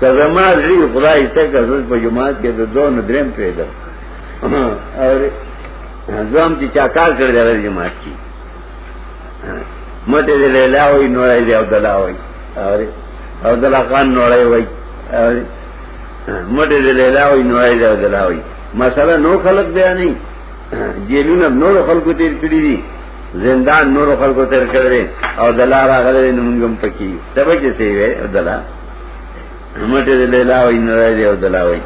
که زما زړی خدای ته که زړه په جماعت کې د دوه نه دریم پیدا او زم چې چا کار کړی د جماعت کې مته دې لیلا وای نوړې دې عبد الله وای او عبد الله خان نوړې وای مته دې لیلا وای نوړې دې عبد الله وای مسله نو خلق دی نه جیلونه نور خلکو تیر کړی دي زندان نور خلکو تیر کړی دی او دلا راغلی دی نو موږ هم پکې یو ته به کې څه وی او دلا مټې دې لیلا وای نه راځي او دلا وای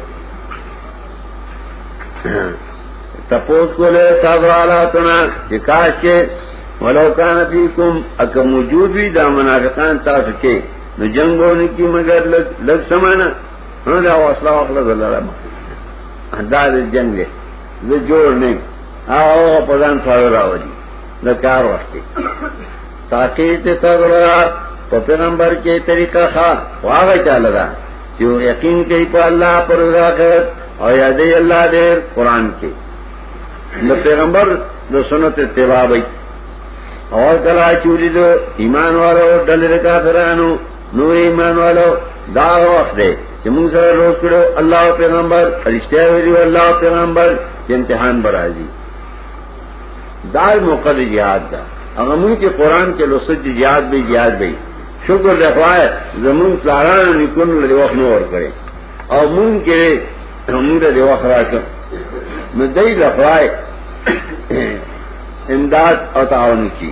تپوس کولې صاحب حالاتونه چې کاش کې ولو کان فیکم اک موجود وی دا منافقان تاسو کې نو جنگونه کی مگر لګ لګ سمانه نو دا واصله واخله دلاره دا جنگ دی زه جوړ نه هغه په ځان سره راوړي د کار وخت تاکي ته تغلا په پیغمبر کې طریقه ښه واغه چاله ده چې یقین کوي په الله پر راغت او یادې الله دې قران کې د پیغمبر د سنت اتباع وي اور کلا چوری دو ایمان والو ڈلر کافرانو نو ایمان والو دا وخت دی چې موږ سره روز کړو الله پیغمبر فرشتیا ویلو الله پیغمبر چې امتحان برازي دا موقع دی jihad دا هغه موږ چې قران کې لوسج jihad به jihad به شکر دې خوای زمون پلاران نکون له وخت نور کړي او موږ کې موږ دې وخت راکړ نو دای لخوای امداد او تعاون کی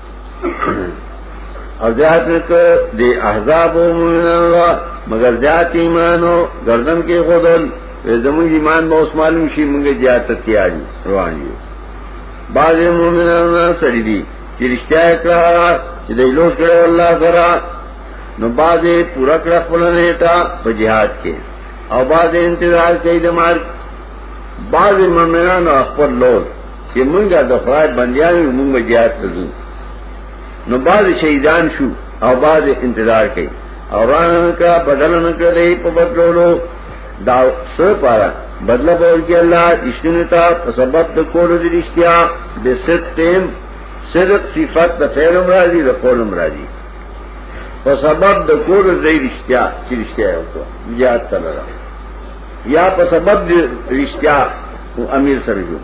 اور زیاد کو دے احزاب و مومن اللہ مگر زیاد ایمان ہو گردن کے غدل زمون ایمان با اس معلوم شی منگے زیاد تتیاری روانی ہو بعض مومن اللہ سڑی دی چی رشتہ اکرارا چی دی لوٹ کرے اللہ سرا نو بعض پورا کرخ پلنیتا پا جہاد کے اور بعض انتظار کئی دمار بعض مومنان اخبر لوٹ چې مونږه د خدای بندیان یو مونږ جهاد ته ځو نو بعض شهیدان شو او بعض انتظار کوي او رانه کا بدل نه کړی په بدلولو دا سر پارا بدلا بول کې الله اشتنه تا تثبت د کولو د رښتیا د ستیم صدق صفات د فعل مرادي د قول مرادي په سبب د کولو د رښتیا چې رښتیا وکړه یاد تلره یا په سبب دی رشتیا او امیر سره جو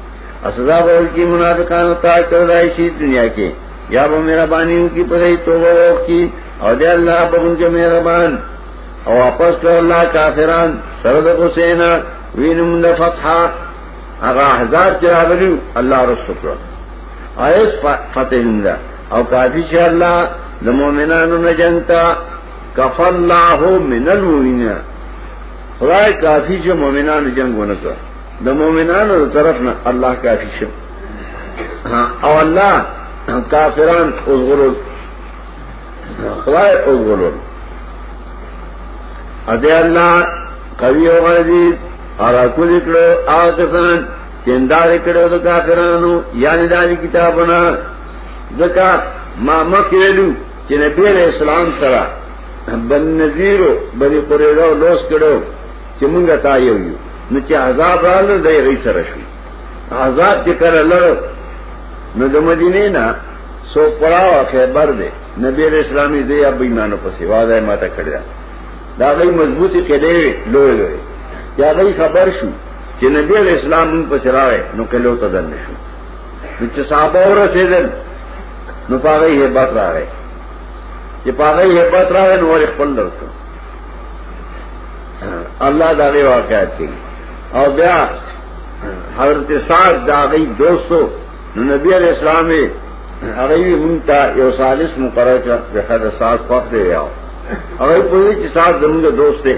اسدا ور کی منافقان تا کولای شي دنیا کې یا به مهرباني کی پرې توبه وکي او دې الله په موږ مهربان او واپس کړ الله کافران سره د حسین وینم د فتحا هغه احزاب چې راغلي الله رسول کړ ایس فتح نه او کافی شه الله د مؤمنانو نه جنتا کفر الله من المؤمنین خدای کافی چې مؤمنانو جنگ ونکړ د مؤمنانو تر طرف نه الله کافی شو او الله کافران اوغرول خدای اوغرول ا دې الله قوی او غزي اور کو لیکلو آکسان چندار کړو د کافرانو یعنی د کتابونو ځکه ما مخ ویلو چې نبی علیہ السلام سره بن نذیر او بن قریظه او لوس کړو چې مونږه تا یو یو نو چې عذاب رااله د یې سره شو عذاب چې کړه لړ نو د مدینه نه سو پراو خیبر دی نبی علیہ السلام یې دی ابي مانو په سیوا ده ماته کړیا دا غي مضبوطی کړي لوی لوی یا غي خبر شو چې نبی علیہ السلام په سراوه نو کلو ته دن شو چې صحابه ورسېدل نو پاره یې بات راغی چې پاره یې بات راغی نو ور خپل درته الله دا غي واقعات دي او بیا حضرت سعد دا غي دوستو نو نبی علیہ السلام هغه وی مونږ ته یو ثالث مقرر کړ چې حضرت سعد پخ دی یاو هغه په دې چې سعد زموږ دوست دی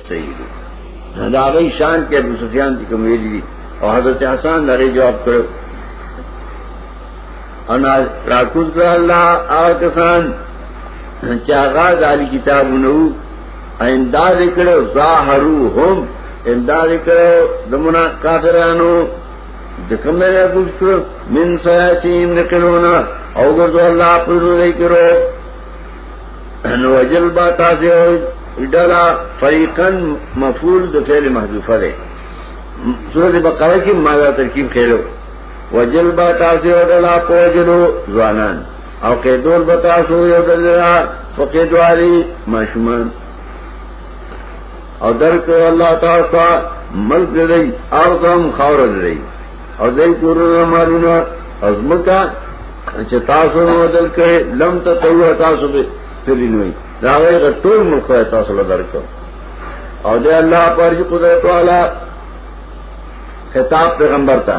صحیح دی نو دا غي شان کې ابو سفیان دي کوم ویلي دي او حضرت حسن لري جواب کړو انا راکوز کړ الله هغه کسان چې هغه د علی کتابونو ایندا ذکر ظاهرو هم ایندا ذکر دمنا کافرانو د کوم نه راکوز کړو من ساتیم نکړونا او ګرځو الله په دې کړو نو وجل با تاسو ډلا فریقن مفعول د فعل محذوفه ده سورۃ بقره کې ماده ترکیب کړو وجل با تاسو ډلا پوجلو ځوانان او قیدول با تاسو یو ډلا فقیدوالی ماشومان او درک الله تعالی ملک دې ارضم خاور دې او دای کورونه مارونه ازمکا چې تاسو نو بدل کړي لم ته تو تاسو به تللی نوې دا غیر ټول ملک تاسو له درکو او دې الله پر دې قدرت والا خطاب پیغمبر ته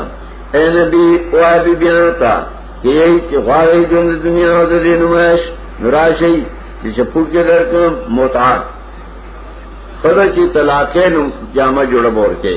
اے نبی او ابي بیان تا چې یې چې غواړي ژوند دنیا او د دې نمائش نوراشي چې چپور کې درکو متعه خدای چې طلاقین جامه جوړه ورکه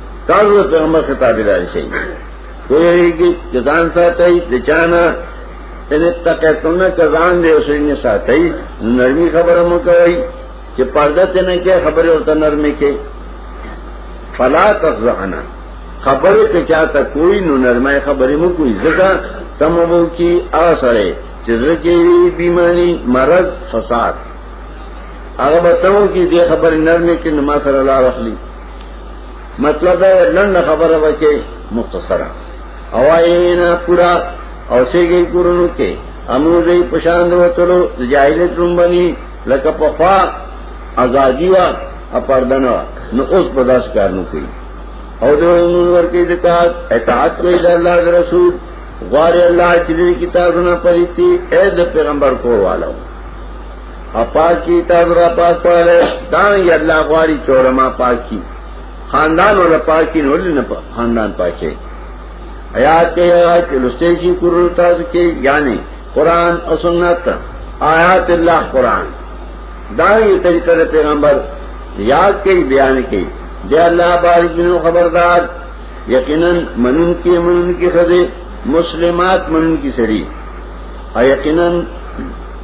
تاسو ته پیغمبر خطاب دار شي کوی کی جزان ساتي د چانا ان تقیتونه کزان دې اوسینه ساتي نرمي خبره مو کوي چې پرده ته نه کې خبره ورته نرمي کې فلا تفزعنا خبره ته چاته کوئی نو نرمه خبره مو کوي ځکه سمو کی آسره چې زکه بیماری مرض فساد هغه بتاو کی دې خبره نرمه کې نو ما سره لا رخلی مطلب ہے لنڈ خبر ہے بچے مختصر اوائینا پورا اوسے گئی قرون کے امو گئی پشاند و چلو جاہل تم بنی لک پفا آزادی وا اپردن وا نہ اس پداس کار نو کوئی اور جو انور کے دکات اعتعاد کو اللہ کے رسول غار اللہ چلی کتاب نہ پڑی تھی اے پیغمبر کو والا ہوں اپاک کی تاز را پاک پڑھلے دان یا اللہ غواری چورما پاک کی خاندان والا پاک کی نولی نا خاندان پاکے آیات کے آیات کے لستے کی قرر تاز کے یعنی قرآن اور سنت آیات اللہ قرآن دان یہ طریقہ دے پیغمبر یاد کے بیان کے دے اللہ بارک بنو خبردار یقینا منن کی منن کی خزے مسلمات منن کی سڑی اور یقینا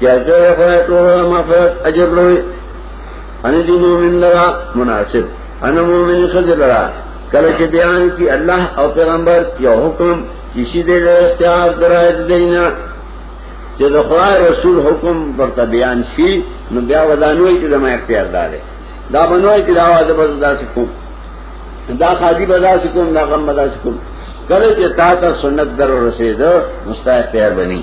جاجا یا خدای ټول مغفرت اجر لوی ان دی مومن لرا مناسب ان مومن خزر لرا کله چې بیان کی الله او پیغمبر یو حکم کسی دې له اختیار درایت دینا چې د خدای رسول حکم ورته بیان شي نو بیا ودانوي چې زما اختیار دار دا بنوي چې دا واده بس داسې کوم دا خادي بداسې کوم دا غم بداسې کوم کله چې تا ته سنت در ورسېده مستا اختیار بني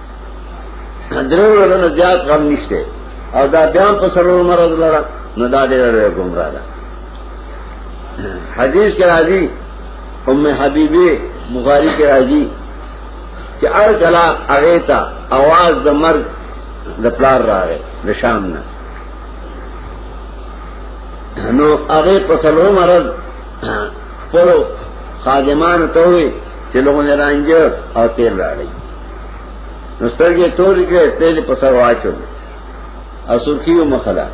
درې ورځې نه زیات غم نشته او دا بیا په سرور مرز لړه نو دا دې لري ګمرا ده حدیث کې راځي ام حبیبه بخاری کې راځي چې ار کلا هغه تا आवाज د مرګ د پلار راغی د شام نه نو هغه په سلو مرز خپل خادمان ته وي چې لوګونه رانجه او تیل راړي نسترګې تورې کړې تیل په سر واچو اسوخیو مخلا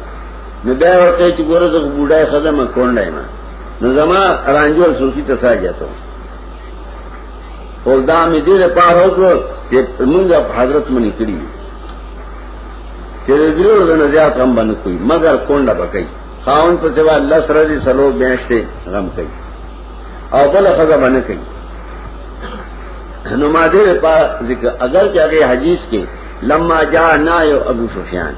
نو بیا ورته چې ګوره زه بوډای خدمه کونډای ما نو زما رانجو سوسی ته ساجاتو اور دا می دې پاره وکړو چې موږ حضرت منی کړی چې دریو زنه زیات هم باندې کوي مگر کونډه بکای خاون په سوا الله سره دې سلو بیاشته غم کوي او بل خزه باندې کوي نو ما دې په ذکر اگر چې هغه حدیث کې لما جاء نا یو ابو سفیان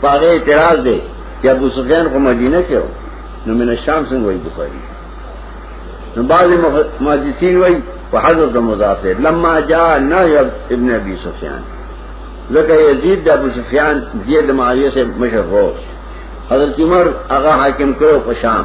پاره اعتراض دی چې ابو سفیان کو مدینه کې و نو من الشام څنګه وایي بخاری نو بعض محدثین وایي وحضرت مضافر لما جاء نا یو ابن ابي سفیان ځکه یزید د ابو سفیان زید معاویه سے مشهور حضرت عمر هغه حاکم کړو په شام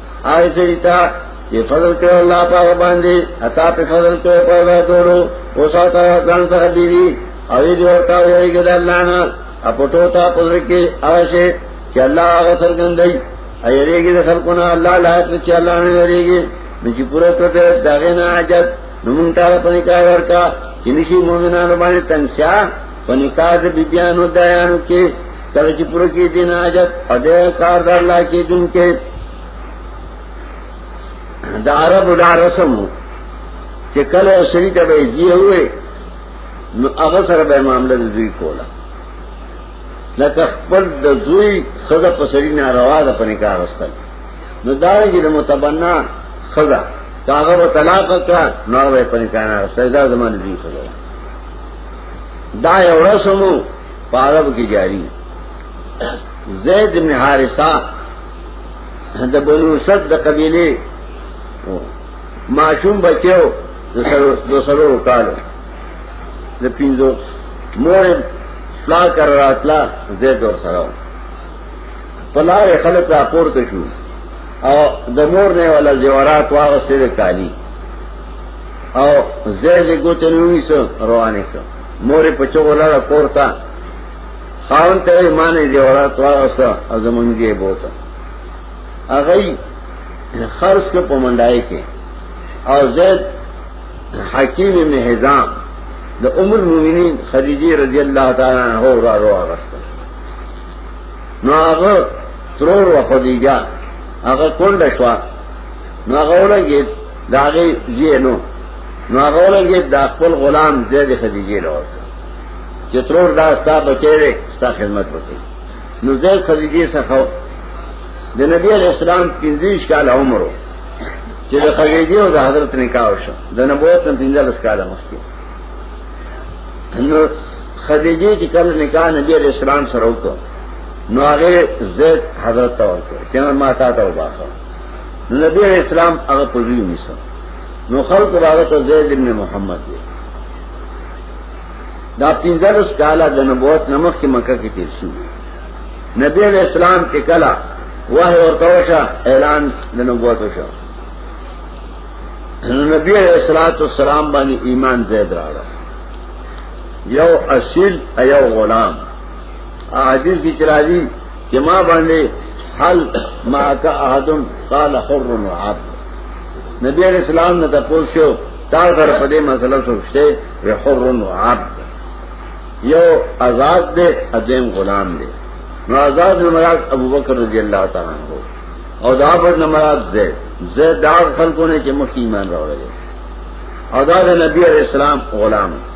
آئے سریتا یہ فضل کرو اللہ پاک باندے عطا پہ فضل کرو پیدا کرو او ساتا جان سره بیری او دې ورتا ویری ګد الله نه اپټو تا پدر کې آشه چې الله هغه سرګندای ایریږي د خلقونه الله لایق چې الله نه ویریږي چې پوره کړه داغه نه حاجت نو مونږ ته په کار ورکا چې نشي مؤمنانو باندې تنشا په نکاح د بیبیانو دایانو کې کله چې پوره کې دین حاجت او د کار در لا کې دین کې د عرب دا رسم چې کله شریک به دی وې نو هغه سره به معاملې د دوی کوله لکه خپل د دوی خزه په سری نه روا ده په نکاح واستل نو دا چې د متبنا خزه هغه طلاق کړه نو به په نکاح نه واستل دا زمانه دی خزه دا یو رسمو په عرب کې جاری زید بن حارثه د بنو صد د قبيله معشوم بچو د سرو د سرو کالو د پینځو مور فلا کر راتلا زید ور سره پلار خلک را پورته شو او د مور نه ولا زیورات واغسته کالی او زیر دې ګوتې نه ونیسو روانې کړ مورې په چغو لاړه کور ته خاون ته یې مانې دې وړه تواغسته او زمونږ دې بوته هغه خرڅ کو په منډای کې او زید حکیم ابن حزام د ام المؤمنین خدیجه رضی الله تعالی عنها را روان راغسته نو هغه ترور و خدیجه هغه کونډه شو نو هغه ولګید داغی زی نو نو هغه ولګي دا خپل غلام زید خدیجه له ورته چې ترور دا ستا بچی دی ستا خدمت وکړي نو زید خدیجه څخه د نبی علیہ السلام 15 کال عمر چې د خدیجه او د حضرت نکاح وشو د نبوت په 15 کال مخکې نو خدیجه چې کله نکاح نبی علیہ السلام سره وکړ نو هغه زید حضرت ته ورکړ چې ما تا ته وباسه نبی علیہ السلام هغه په ویو نیسه نو خلق باغ ته زید ابن محمد دی دا پینځلس کاله د نبوت نمخ کې مکه کې تیر شو نبی علیہ السلام کې کلا وه ورته وشه اعلان د نبوت وشه نبی علیہ الصلوۃ والسلام باندې ایمان زید راغله یو اصیل ایو غلام احادیث کی چرازی جما باندې حل ما کا احدن قال حر و عبد نبی علیہ السلام نے تپوس شو تار کر پدے مسئلہ سوچتے وہ حر و عبد یو آزاد دے عظیم غلام دے نو آزاد نمراز ابو بکر رضی اللہ تعالیٰ ہو اور دا پر نمراز زید زید دار خلقوں نے کہ مخی ایمان رو لگے اور دا نبی علیہ السلام غلام ہے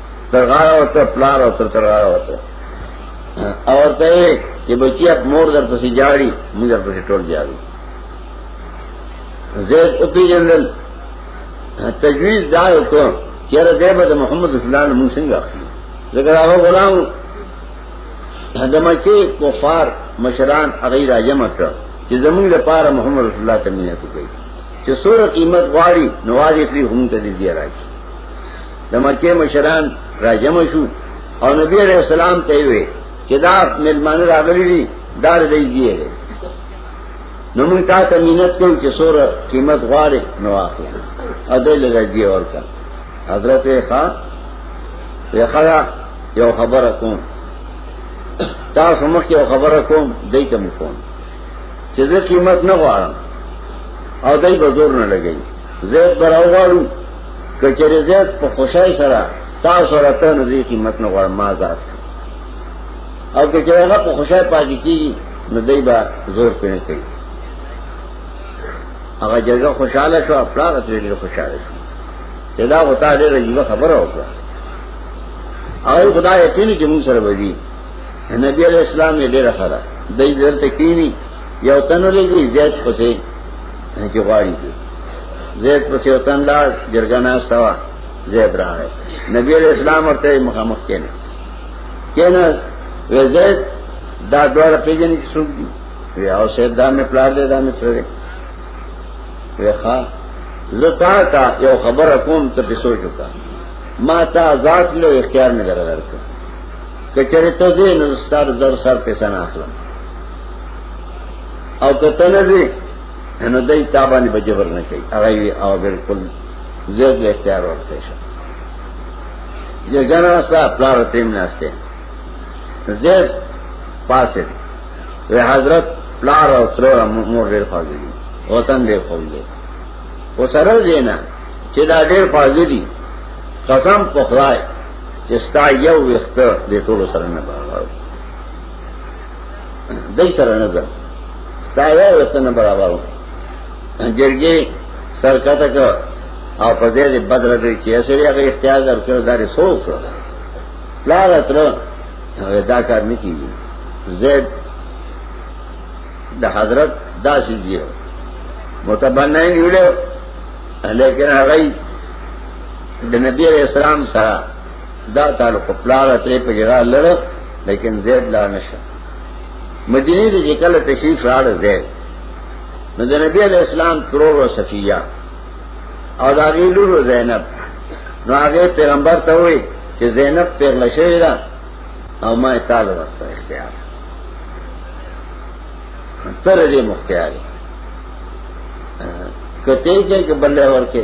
ترغاړه ورته پلار او تر ترغاړه ورته اور ته چې بچی اپ مور در پسې جاړي موږ در پسې ټول جاړو زید او پی جنرال تجویز دا وکړ چې را دې به محمد رسول الله موږ څنګه اخلي ذکر هغه غلام دمکه کفار مشران هغه را جمع کړ چې زموږ لپاره محمد رسول الله ته مینه کوي چې سوره قیمت غواړي نوازې کړی هم ته دې راځي د مکه مشران راجم شو او نبی علیہ السلام ته وی چې دا ملمان راغلی دي دار دی دی نو موږ تا ته مينت کوو چې سور قیمت غواړي نو واخلې او دې لږه دی ورته حضرت ښا یا خلا یو خبره کوم تاسو مخ یو خبره کوم دای ته مې کوم چې زه قیمت نه غواړم او دای به زور نه لګي زه براوغاړم کچر زید په خوشای سره تاسو را ته نو دې قیمت نه غواړم ما ذات او کچر هغه په خوشای پاتې کیږي نو دای با زور پېنه کوي هغه جګه خوشاله شو افلاغ ته ډېر خوشاله شو چې دا وتا ډېر عجیب خبره وکړه او خدای یقین چې موږ سره وځي نبی علیہ السلام یې ډېر خره دای درته کینی یو تنو لګي زیات خوته چې غواړي زید په سیوتن لا جرګنا استوا زید راغی نبی علیہ السلام ورته مخامخ کینه کینه زید دا دوړ پیژنې چې څوک دي وی او سید دا مې پلار دې دا مې سره وی ښا زتا تا یو خبر کوم ته په سوچ وکا ما تا آزاد له اختیار نه درکړ کچره ته دې نو ستاره در سر پیسې نه اخلم او کته نه دی نو دای تابانی به جبر نه کوي هغه وی او بالکل زیات له اختیار ورته شه یې ګنا ستا پلار تیم نه استه زید پاسه وی حضرت پلار او تر مور ډیر فاضل دي وطن ډیر قوم دي او سره دینا چې دا ډیر فاضل دي قسم په خدای چې ستا یو وخت د ټولو سره نه باور دای سره نه ده دا یو وطن برابرو جرګې سرکته کو او په دې دې بدر دې چې اسری هغه اختیار درکړ دا لري سو کړ لا راتر دا کار نه کیږي زید د حضرت دا شي دیو متبنه ویلو لیکن هغه د نبی رسول الله سره دا تعلق پلار ته په جرا لړ لیکن زید لا نشه مدینه دې جکل تشریف راړ زید نو د نبی علی اسلام ترور او صفیه او دا غیلور زینب نو هغه پیغمبر ته وای چې زینب پیغله شوی دا او ما تعالی ورته اختیار تر دې مختیاري کته چې بلې ورکه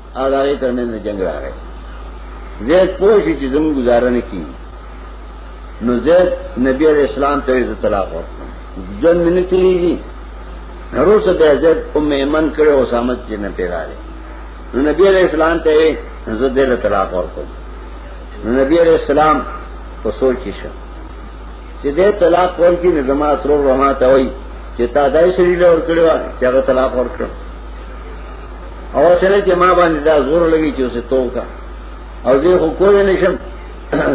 او دا غي تر منځ جنگ راغی زید پوه شي چې زموږ گزاره نه کی نو زید نبی علیہ السلام ته یې طلاق ورکړ ځن منه تیریږي هروس به زید ام ایمن کړه او سامت چې نه پیدا لري نو نبی علیہ السلام ته زه دې له طلاق ورکړ نو نبی علیہ السلام په سوچ کې شو چې دې طلاق ورکړي نه زما تر ورما ته وای چې تا دای سړي له ورکړو چې هغه طلاق ورکړ او سره چې ما باندې دا زور لګی چې اوسه تو کا او زه خو کول نه شم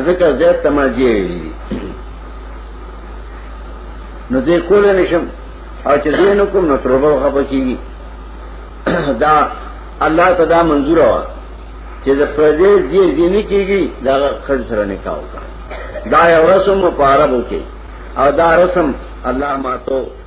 ذکر زیات تماجی ویلی نو دې کول نه شم او چې دې نو کوم نو تربو خپه کیږي دا الله تعالی منظور وا چې د پردې دې دې نه کیږي دا خرج سره نکاح وکړه دا یو رسم مبارک وکي او دا رسم الله ماتو